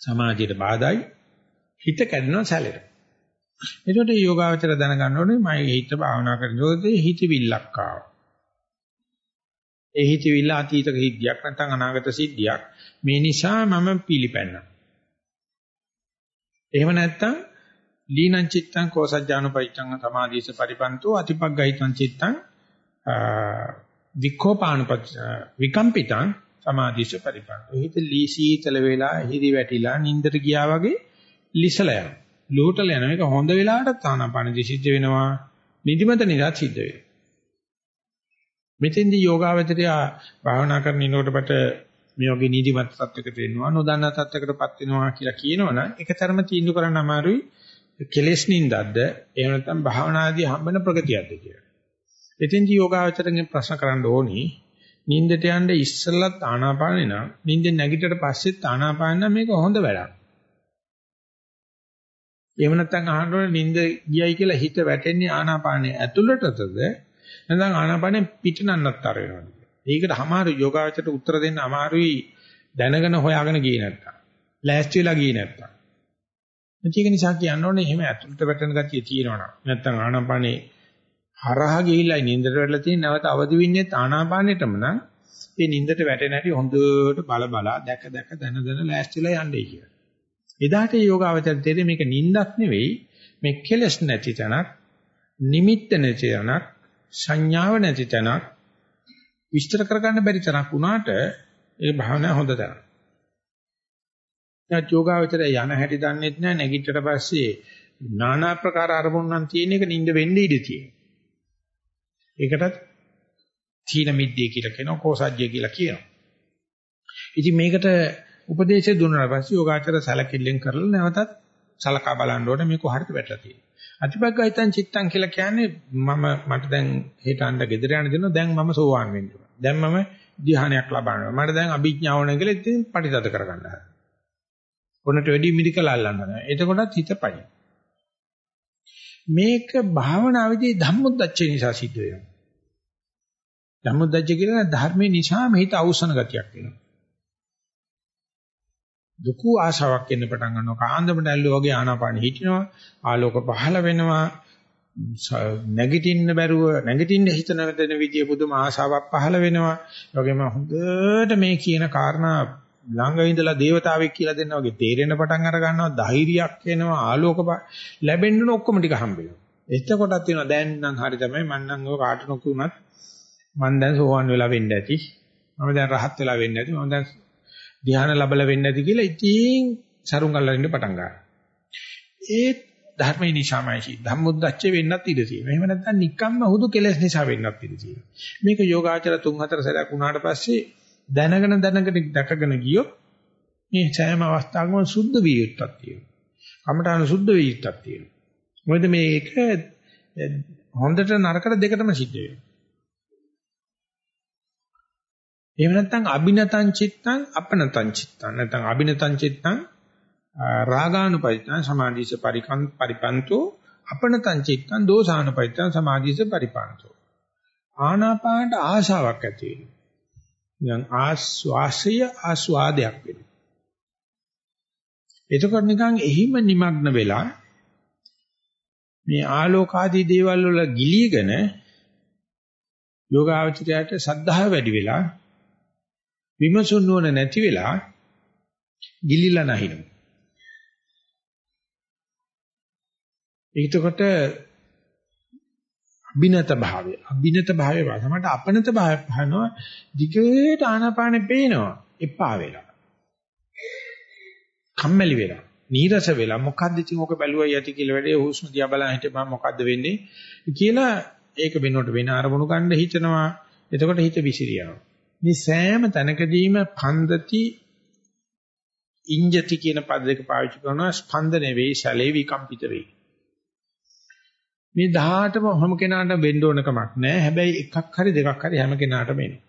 සමාධියට බාධායි. හිත කැඩෙනවා සැලෙනවා. එතකොට යෝගාවචර දැනගන්න ඕනේ මම හිත භාවනා කරනකොට හිතවිල්ලක් ආවා. ඒ හිතවිල්ල අතීත සිද්ධියක් නැත්නම් අනාගත සිද්ධියක්. මේ නිසා මම පිළිපැන්නා. එහෙම නැත්නම් ලීනං චිත්තං කෝසජ්ජානුපයිච්ඡං සමාධිස පරිපන්තෝ අතිපග්ගහිතං චිත්තං වික්ඛෝපානුපත් විකම්පිතං සමාධිස පරිපන්තෝ. හිත ලීසීතල වෙලා හිරි වැටිලා නින්දට ගියා වගේ ලිසලා යනවා. ලෝටල යන එක හොඳ වෙලාවට තානාපානදි සිද්ධ වෙනවා. නිදිමත නිරත් සිද්ධ වෙනවා මෙතෙන්දී යෝගාවචරය භාවනා කරන ඉන්නකොටපට මේ වගේ නිදිමත තත්යකට එනවා නොදන්නා තත්යකටපත් වෙනවා කියලා කියනවනම් ඒකතරම තීන්දුව කරන්න අමාරුයි. කෙලෙස් නින්දක්ද? එහෙම නැත්නම් භාවනාදී හම්බෙන ප්‍රගතියක්ද කියලා. එතෙන්දී යෝගාවචරයෙන් ප්‍රශ්න කරන්න ඕනි. නින්දට යන්න ඉස්සෙල්ලත් ආනාපානේ නම් නින්දෙන් නැගිටට පස්සෙත් ආනාපාන නම් මේක හොඳ වැඩක්. එහෙම නැත්නම් අහනකොට නින්ද ගියයි කියලා හිත වැටෙන්නේ ආනාපානේ ඇතුළටද නැත්නම් ආනාපානේ පිටනන්නත්තර වෙනවද? ඒකට අමාරු යෝගාවචරයට උත්තර දෙන්න අමාරුයි දැනගෙන හොයාගෙන ගියේ නැත්තම්. ලෑස්ති වෙලා ගියේ නැත්තම්. ඒක නිසා කියන්න ඕනේ එහෙම ඇතුළට වැටෙන ගතිය තියෙනවා නැත්නම් ආනාපානේ හරහා ගිහිල්ලා නින්දට වැටලා තියෙන නැවත අවදි වෙන්නේ ආනාපානෙටම නම් ඒ නින්දට වැටෙන හැටි හොඳට බල බලා දැක දැක දන දන ලෑස්තිලා යන්නේ කියලා. එදාට යෝගාවචර තේරෙන්නේ මේක නින්දක් නෙවෙයි මේ කෙලස් නැති තැනක් නිමිත්ත නැති තැනක් සංඥාව නැති තැනක් විස්තර කරගන්න බැරි තැනක් වුණාට ඒ භාවනාව හොඳ තැනක්. දැන් යෝගාවචරය යන හැටි දන්නෙත් නැහැ නැගිටට පස්සේ নানা ප්‍රකාර අරමුණු නම් තියෙන එක නිින්ද වෙන්නේ ඉඳී තියෙනවා. ඒකටත් තීන මිද්දේ කියලා කියනවා කෝසජ්ජය කියලා කියනවා. ඉතින් මේකට උපදේශය දුන්නාට පස්සේ යෝගාචර සැලකිල්ලෙන් කරලා නැවතත් සලකා බලන්න ඕනේ මේ කොහරිද වැටලා තියෙන්නේ. අතිපග්ගයිතං චිත්තං කියලා කියන්නේ මම මට දැන් හෙට අඬ ගෙදර යන්න දෙනවා දැන් මම සෝවාන් වෙන්න ඕන. දැන් මම ධ්‍යානයක් ලබනවා. මට දැන් අභිඥාව නැහැ කියලා ඉතින් පටිසද කරගන්න හදනවා. ඔන්නට වැඩි මිරිකල අල්ලන්න. එතකොටත් හිත පයි. මේක භාවනාවේදී ධම්මොද්දච්ච නිසා සිද්ධ වෙනවා. ධම්මොද්දච්ච කියන ධර්මයේ නිසාම හිත අවසන ගතියක් වෙනවා. දුකු ආශාවක් එන්න පටන් ගන්නවා. කාන්දමට ඇල්ලුවා වගේ ආනාපාන හිටිනවා. ආලෝක පහළ වෙනවා. නැගිටින්න බැරුව නැගිටින්න හිතන දෙන විදිය පුදුම ආශාවක් පහළ වෙනවා. ඒ වගේම හොඳට මේ කියන කාරණා ළඟ ඉඳලා දේවතාවෙක් කියලා දෙන්නා වගේ තේරෙන පටන් අර ගන්නවා ධෛර්යයක් එනවා ආලෝක ලැබෙන්න ඔක්කොම ටික හම්බ වෙනවා. එතකොටත් තියෙනවා දැන් නම් හරි තමයි මම නම් ඔය කාට නොකුණත් මම දැන් සෝවන් වෙලා වෙන්න ඇති. මම දැන් රහත් වෙලා වෙන්න ඇති. මම දැන් ධ්‍යාන ලැබලා වෙන්න ඇති කියලා ඉතින් සරුංගල්ලින්න පටන් ගන්නවා. ඒ ධර්මයේ නිසාමයි ධම්මොද්දච්ච වෙන්නත් ඉඩ තියෙනවා. එහෙම නැත්නම් නිකම්ම හුදු කෙලෙස් නිසා වෙන්නත් ඉඩ තියෙනවා. මේක යෝගාචර 3-4 සැරයක් වුණාට පස්සේ දැනගෙන දැනගෙන දැකගෙන ගියොත් මේ සෑම අවස්ථාවකම සුද්ධ විය යුත්තක් තියෙනවා. කමඨාන සුද්ධ විය යුත්තක් තියෙනවා. මොකද මේක හොඳට නරකට දෙකටම සිද්ධ වෙනවා. එහෙම නැත්නම් අබිනතං චිත්තං අපනතං චිත්තං නැත්නම් අබිනතං චිත්තං රාගානුපරිතං සමාධිස පරිකං පරිපන්තෝ අපනතං චිත්තං දෝසානුපරිතං සමාධිස පරිපන්තෝ ආනාපානට ආශාවක් ඇති වෙනවා. නිකන් ආස්වාසය ආස්වාදයක් වෙනවා. එතකොට නිකන් එහිම নিমগ্ন වෙලා මේ ආලෝකාදී දේවල් වල ගිලීගෙන යෝගාවචරයට සද්ධාව වැඩි වෙලා විමසුන් නොන නැති වෙලා ගිලිලා නැහිනු. ඒකකොට අබිනත භාවය. අබිනත භාවය වසමට අපනත භාවය පහනවා. දිගට ආනාපානෙ පේනවා. එපා වෙලා. කම්මැලි වෙලා. නීරස වෙලා. මොකද්ද ඉතින් ඕක බැලුවයි යටි කියලා වැඩේ. හුස්ම දිහා බලන් හිටපන් මොකද්ද වෙන්නේ? කියලා ඒක වෙනකොට වෙන අරමුණු ගන්න හිතනවා. එතකොට හිත විසිරියනවා. මේ සෑම තැනකදීම පන්දති ඉංජති කියන පද දෙක පාවිච්චි කරනවා ස්පන්දන වෙයි සැලේ විකම්පිත වෙයි. මේ 18ම හැම කෙනාට වෙන්න ඕන කමක් නැහැ. හැබැයි එකක් හරි දෙකක් හරි හැම කෙනාටම එනවා.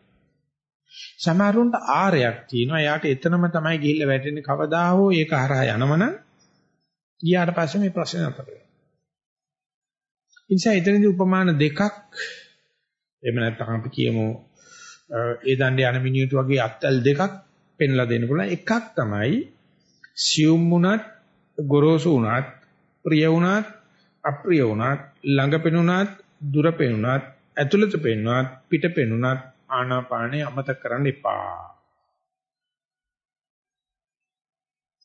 සමහරුන්ට ආරයක් තියෙනවා. එයාට එතනම තමයි ගිහිල්ලා වැටෙන්නේ කවදා හෝ ඒක හරහා යනවනම් ගියාට පස්සේ මේ ප්‍රශ්නේ නතර වෙනවා. ඉතින් එතනදී උපමාන දෙකක් එහෙම නැත්නම් අපි කියමු ඒ දණ්ඩේ යන මිනිහට වගේ අත්තල් දෙකක් පෙන්ලා දෙන්න පුළුවන්. එකක් තමයි සියුම් වුණත් ගොරෝසු වුණත් ප්‍රිය වුණත් අප්‍රිය වුණත් ළඟ පෙනුණත් දුර පෙනුණත් ඇතුළත පෙනුණත් පිට පෙනුණත් ආනාපානේ අමතක කරන්න එපා.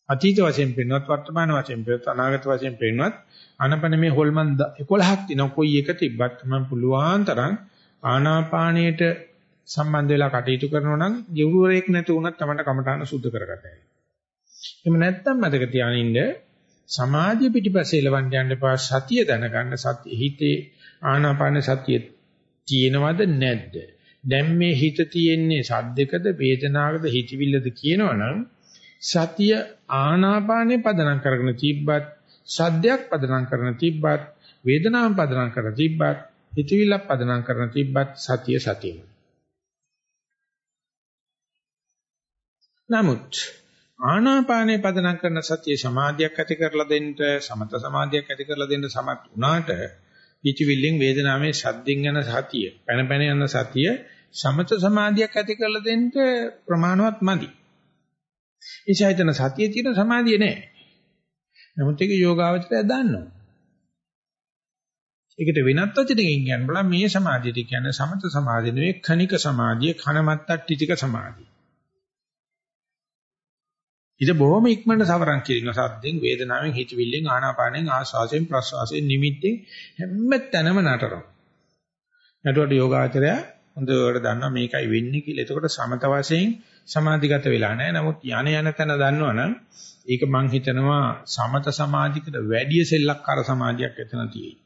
අතීත වශයෙන් පෙන්වත් වර්තමාන වශයෙන් පෙන්වත් අනාගත වශයෙන් පෙන්වත් ආනාපාන මේ හොල්මන් 11ක් තියෙනවා කොයි එක තිබ්බත් මම පුළුවන් තරම් ආනාපානයට සම්බන්ධ වෙලා කටයුතු කරනවා නම් ජීවුරේක් නැති වුණත් තමයි කමඨාන සුද්ධ කරගන්න. එහෙම නැත්නම් මතක තියානින්න සමාධිය පිටිපස්සේ ලවන්න යන්න එපා සතිය දැනගන්න සතිය හිතේ ආනාපාන සතිය තියෙනවද නැද්ද? දැන් මේ හිත තියෙන්නේ සද්දකද වේදනාවකද හිතවිල්ලද කියනවනම් සතිය ආනාපානේ පදනම් කරගෙන තිබ්බත් සද්දයක් පදනම් කරගෙන තිබ්බත් වේදනාවක් පදනම් කරගෙන තිබ්බත් හිතවිල්ලක් පදනම් කරගෙන තිබ්බත් සතිය සතියමයි. නමුත් ආනාපානේ පදනම් කරන සතිය සමාධියක් ඇති කරලා දෙන්න සමත සමාධියක් ඇති කරලා දෙන්න සමත් වුණාට පිටිවිල්ලෙන් වේදනාවේ සද්දින් යන සතිය පැන පැන යන සතිය සමත සමාධියක් ඇති කරලා දෙන්න ප්‍රමාණවත් මදි. ඒසයිතන සතියේ තියෙන සමාධිය නෑ. නමුත් ඒක යෝගාවචරය දන්නවා. ඒකට වෙනත් වචනකින් කියන්න බලන්න මේ සමාධියට කියන්නේ සමත සමාධිය නෙවෙයි khනික සමාධිය khනමත්තට්ටි ටික සමාධිය. ඊට බොහොම ඉක්මනට සවරන් කිරීම සද්දෙන් වේදනාවෙන් හිතවිල්ලෙන් ආනාපානෙන් ආස්වාසයෙන් ප්‍රස්වාසයෙන් නිමිත්තෙන් හැම තැනම නතරනවා. නටුවට යෝගාචරය හොඳට දන්නවා මේකයි වෙන්නේ කියලා. එතකොට සමත වශයෙන් සමාධිගත වෙලා නැහැ. නමුත් යන යන තැන දන්නවනම් ඒක මං හිතනවා සමත සමාධිකට වැඩිය සෙල්ලක්කාර සමාධියක් එතන තියෙයි.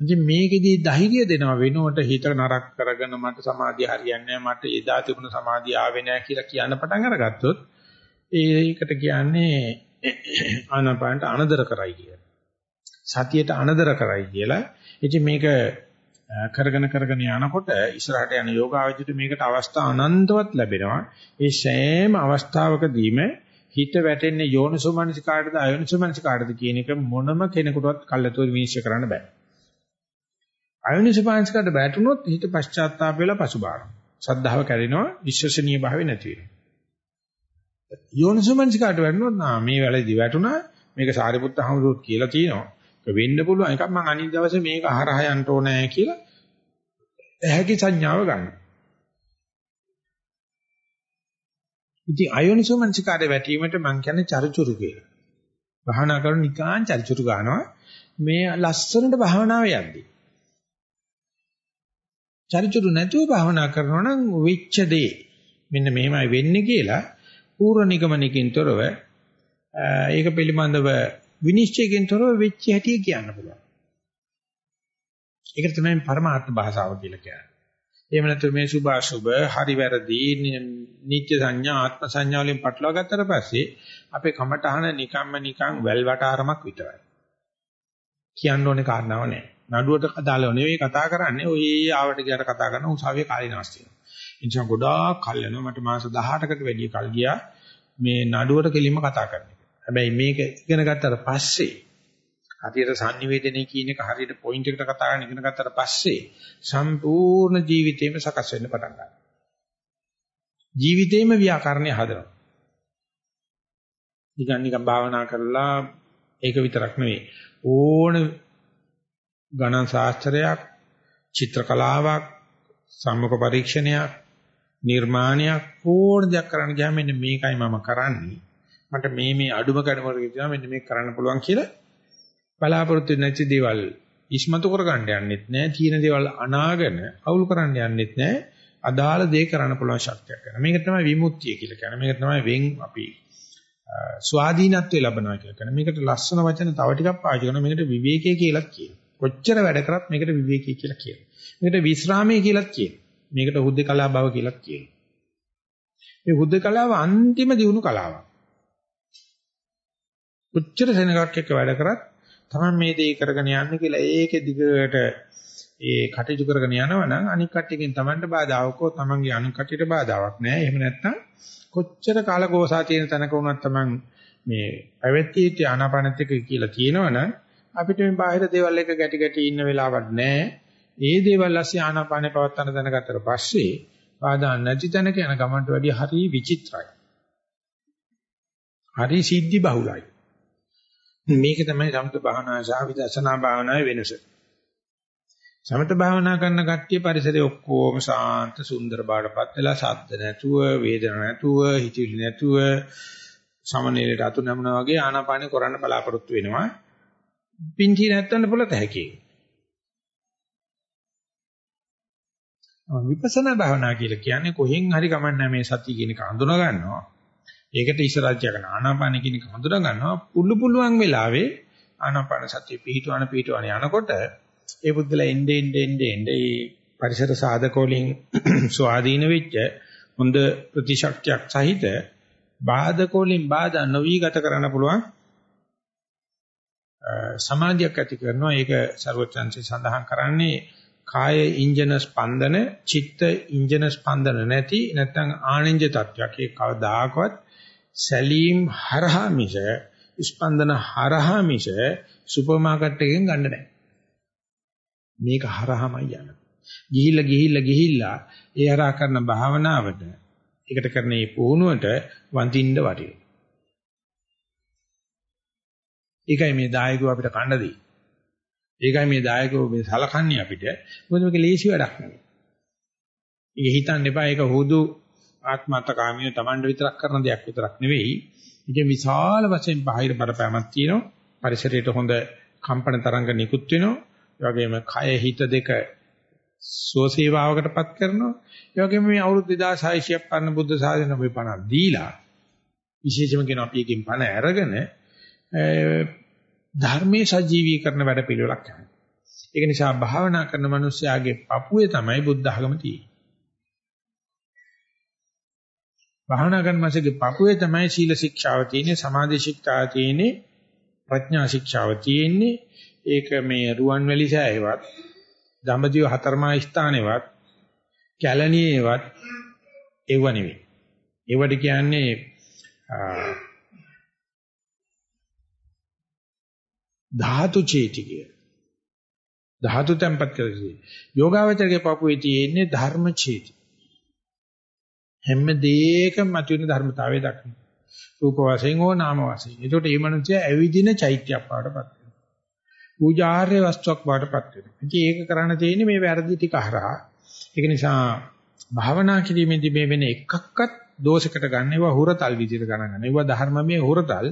ඉතින් මේකෙදී ධෛර්යය දෙනව වෙනුවට හිත නරක කරගෙන මට සමාධිය හරියන්නේ මට එදා තිබුණ සමාධිය ආවේ නැහැ කියලා කියන්න පටන් අරගත්තොත් ඒකට කියන්නේ ආනාපානට අනදර කරයි කියලා. සතියට අනදර කරයි කියලා. ඉතින් මේක කරගෙන කරගෙන යනකොට ඉස්සරහට යන යෝගාවචිත මේකට අවස්ථා අනන්තවත් ලැබෙනවා. ඒ සෑම අවස්ථාවකදීම හිත වැටෙන්නේ යෝනිසෝමනසිකාටද අයෝනිසෝමනසිකාටද කියන එක මොනම කෙනෙකුටවත් කල්ලාතෝ විනිශ්චය කරන්න බෑ. අයෝනිසෝමනසිකාට වැටුනොත් හිත පශ්චාත්තාප වෙලා පසුබාරනවා. සද්ධාව කැඩෙනවා, විශ්වසනීය භාවය නැති වෙනවා. යෝනිසෝමනසිකාට වැටුනොත් නා මේ වෙලේදී වැටුණා මේක සාරිපුත්ත හමුදුත් කියලා තියෙනවා. වෙන්න පුළුවන් එකක් මම අනිත් දවසේ මේක හරහා යන්න ඕනේ කියලා ඇහැකි සංඥාව ගන්න. ඉතින් අයෝනිසෝමනසිකාරේ වැටීමට මම කියන්නේ චරිචුරු කියලා. භාවනා කරන නිකාන් චරිචුරු ගන්නවා මේ ලස්සනට භාවනාව යද්දී. චරිචුරු නැතුව භාවනා කරනවා නම් වෙච්ච දේ මෙන්න මෙහෙමයි වෙන්නේ කියලා පූර්ව නිගමනකින් තොරව ඒක පිළිබඳව විනිශ්චයකින් තොරව වෙච්ච හැටි කියන්න පුළුවන්. ඒක තමයි පරමාර්ථ භාෂාව කියලා කියන්නේ. එහෙම නැත්නම් මේ සුභ අසුභ හරි වැරදි නිත්‍ය සංඥා ආත්ම සංඥා වලින් පටලවා ගත්තට පස්සේ අපේ කමටහන නිකම්ම නිකං වැල් වටාරමක් විතරයි. කියන්න ඕනේ කාරණාව නෑ. නඩුවට අදාළව නෙවෙයි කතා කරන්නේ ඔය ආවට ගියට කතා කරන උසාවියේ කාලිනාස් තියෙනවා. එනිසා ගොඩාක් කල් යනවා මට මාස 18කට වැඩි කල් ගියා මේ නඩුවට කෙලින්ම කතා කරන්න. හැබැයි මේක ඉගෙන ගත්තට පස්සේ හරියට sannivedanaye කියන එක හරියට පොයින්ට් එකට කතා කරන ඉගෙන ගත්තට පස්සේ සම්පූර්ණ ජීවිතේම සකස් වෙන්න පටන් ගන්නවා. ජීවිතේම ව්‍යාකරණය හදනවා. නිකන් නිකන් භාවනා කරලා ඒක විතරක් නෙවෙයි ඕන ගණන් ශාස්ත්‍රයක් චිත්‍ර කලාවක් සම්මුඛ පරීක්ෂණයක් නිර්මාණයක් ඕන දෙයක් කරන්න ගියාම මෙන්න මේකයි මම කරන්නේ මට මේ මේ අඩුම කඩමකට කියනවා මෙන්න මේක කරන්න පුළුවන් කියලා බලාපොරොත්තු නැති දේවල් ඉස්මතු කරගන්න යන්නෙත් නැහැ තියෙන දේවල් අනාගෙන අවුල් කරන්න යන්නෙත් නැහැ අදාළ දේ කරන්න පුළුවන් ශක්තියක් ගන්න. මේක තමයි විමුක්තිය කියලා කියන්නේ. මේක තමයි වෙන් අපි ස්වාධීනත්වය ලබනවා කියලා කියන්නේ. මේකට ලස්සන වචන තව ටිකක් පාවිච්චි කරනවා. මේකට විවේකයේ කියලාත් කියනවා. කොච්චර වැඩ කරත් මේකට විවේකී කියලා කියනවා. මේකට විස්රාමයේ කියලාත් කියනවා. මේකට හුද්දකලා බව කියලාත් කියනවා. ඒ හුදකලාව අන්තිම දියුණු කලාවක්. උච්චර සෙනගක් එක්ක වැඩ කරත් තමයි මේ දේ කරගෙන යන්නේ කියලා ඒකේ දිගට ඒ කටයුතු කරගෙන යනවා නම් අනික් කට්ටියකින් Tamanට බාධාවක් හෝ Tamanගේ අනික් කට්ටියට බාධාවක් නැහැ. එහෙම නැත්නම් කොච්චර කාලකෝසා තියෙන තැනක වුණත් Taman මේ පැවැත්ටි ආනාපානෙත් එක කියලා තියෙනවනම් අපිට මේ බාහිර දේවල් එක ගැටි ගැටි ඉන්න වෙලාවක් නැහැ. ඒ දේවල් ඇස්සේ ආනාපානේ පවත්තන දැනගත්තට පස්සේ බාධා නැති තැනක යන ගමන්ට වැඩිය හරි විචිත්‍රයි. හරි සිද්ධි බහුලයි. මේක තමයි සමත භාවනා සහ විදර්ශනා භාවනාවේ වෙනස. සමත භාවනා කරන කට්ටිය පරිසරයේ ඔක්කොම සාන්ත සුන්දර බාඩපත් වෙලා ශබ්ද නැතුව, වේදන නැතුව, හිතවිලි නැතුව සමනලයට අතු නැමුණා වගේ ආනාපානෙ කරන්න බලාපොරොත්තු වෙනවා. පිංචි නැත්තන්න පොළත හැකියි. විපස්සනා භාවනා කියලා කියන්නේ කොහෙන් හරි ගමන්නේ මේ සතිය කියන එක හඳුනා ගන්නවා. ඒකට ඉස්සරහට යන ආනාපාන කියන එක හඳුනා ගන්නවා. පුළු පුළුවන් වෙලාවේ ආනාපාන සතිය පිහිටවන පිහිටවන යනකොට ඒ බුද්ධලා එnde ende ende ende පරිසර සාධක වලින් ස්වාධීන වෙච්ච හොඳ ප්‍රතිශක්තියක් සහිත බාධක වලින් බාධා නොවි ගත කරන්න පුළුවන් සමාධියක් ඇති කරනවා. ඒක ਸਰවචන්සේ සඳහන් කරන්නේ කාය ඉන්ජන ස්පන්දන චිත්ත ඉන්ජන ස්පන්දන නැති නැත්නම් ආනින්ජ තත්වයක්. ඒ කවදාකවත් සැලීම් හරහා මිස ස්පන්දන හරහා මිස සුපර් මාකට් එකෙන් ගන්න නැහැ මේක හරහාමයි යන ගිහිල්ලා ගිහිල්ලා ගිහිල්ලා ඒ හරහා කරන භාවනාවට ඒකට කරන මේ පුහුණුවට වඳින්න වටිනවා. ඒකයි මේ දායකව අපිට කන්න දෙන්නේ. ඒකයි මේ දායකව මේ සලකන්නේ අපිට. මොකද මේක ලේසි වැඩක් නෙවෙයි. ඒක හිතන්න එපා ඒක හුදු ආත්මార్థකාමීව Tamanට විතරක් කරන දෙයක් විතරක් නෙවෙයි. ඒකේ විශාල වශයෙන් බාහිර බලපෑමක් තියෙනවා. පරිසරයට හොඳ කම්පන තරංග නිකුත් වෙනවා. ඒ වගේම කය හිත දෙක සුවසේවාවකටපත් කරනවා. ඒ වගේම මේ අවුරුදු 2600ක් පරණ බුද්ධ ශාසනය අපි පණ දීලා විශේෂම කියන අපි එකකින් පණ අරගෙන ධර්මයේ සජීවී කරන වැඩ පිළිවෙලක් යනවා. ඒක නිසා භාවනා කරන මිනිස්යාගේ පපුවේ තමයි බුද්ධ ධර්ම තියෙන්නේ. භාවනා කරන මිනිස්යාගේ පපුවේ තමයි සීල ශික්ෂාව තියෙන්නේ, සමාධි ශික්ෂාව තියෙන්නේ, ප්‍රඥා ශික්ෂාව තියෙන්නේ. ඒක මේ රුවන්වැලි සෑයවත්, දඹදිව හතරමා ස්ථානේවත්, කැලණියේවත් ඒව නෙවෙයි. ඒවට කියන්නේ ධාතු චේතිකය. ධාතු tempat කරගන්නේ. යෝගාවචරයේ පපුවේ තියෙන්නේ ධර්ම චේති. හැම දෙයකම මතුවෙන ධර්මතාවය දක්වන. රූප වශයෙන් හෝ නාම වශයෙන්. ඒකට මේ මනුස්සය ඇවිදින චෛත්‍යයක් පාටපත් වෙනවා. පූජාර්ය වස්තුවක් පාටපත් වෙනවා. ඉතින් ඒක කරන්න තියෙන්නේ මේ වැරදි ටික හරහා. ඒක නිසා භාවනා කිරීමේදී මේ වෙන එකක්වත් දෝෂයකට ගන්න ඒවා හුරතල් විදිහට ගණන් ගන්න. ඒවා ධර්මමය හුරතල්.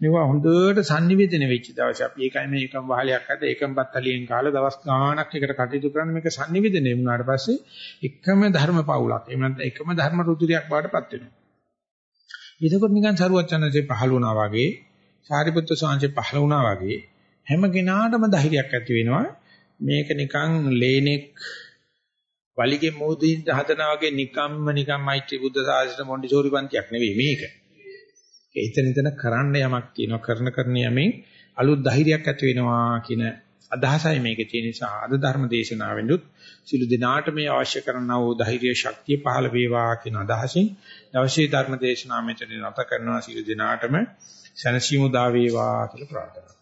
මේවා හොඳට sannivedana වෙච්ච දවසේ අපි ඒකයි මේ එකම වහලයක් අද එකම බත්තලියෙන් කාලා දවස් ගාණක් එකට කටයුතු කරන්න මේක sannivedana වුණාට පස්සේ එකම ධර්ම පවුලක්. එහෙම නැත්නම් එකම ධර්ම රුධිරයක් බාටපත් වෙනවා. එතකොට නිකන් සරුවචනසේ පහළ වුණා වගේ, සාරිපුත්‍ර ස්වාමීන් පහළ වුණා වගේ හැම කෙනාටම ධෛර්යයක් ඇති වෙනවා. මේක නිකන් ලේනෙක් වලිගේ මොහොතින් හදනා වගේ නිකම්ම නිකම් මෛත්‍රී බුද්ධ සාසන මොන්ඩිසෝරි පන්තියක් නෙවෙයි මේක. ඒක එතන එතන කරන්න යමක් තියෙනවා කරන කරන යමින් අලුත් ධෛර්යයක් ඇති වෙනවා කියන අදහසයි මේකේ තියෙන නිසා අද ධර්ම දේශනාවෙනුත් සිළු දිනාට මේ අවශ්‍ය කරනා වූ ධෛර්ය ශක්තිය පහළ වේවා කියන අදහසින් දවසේ ධර්ම දේශනාව මෙතන නැත කරනවා සිළු දිනාටම සනසීමු දා වේවා කියලා ප්‍රාර්ථනා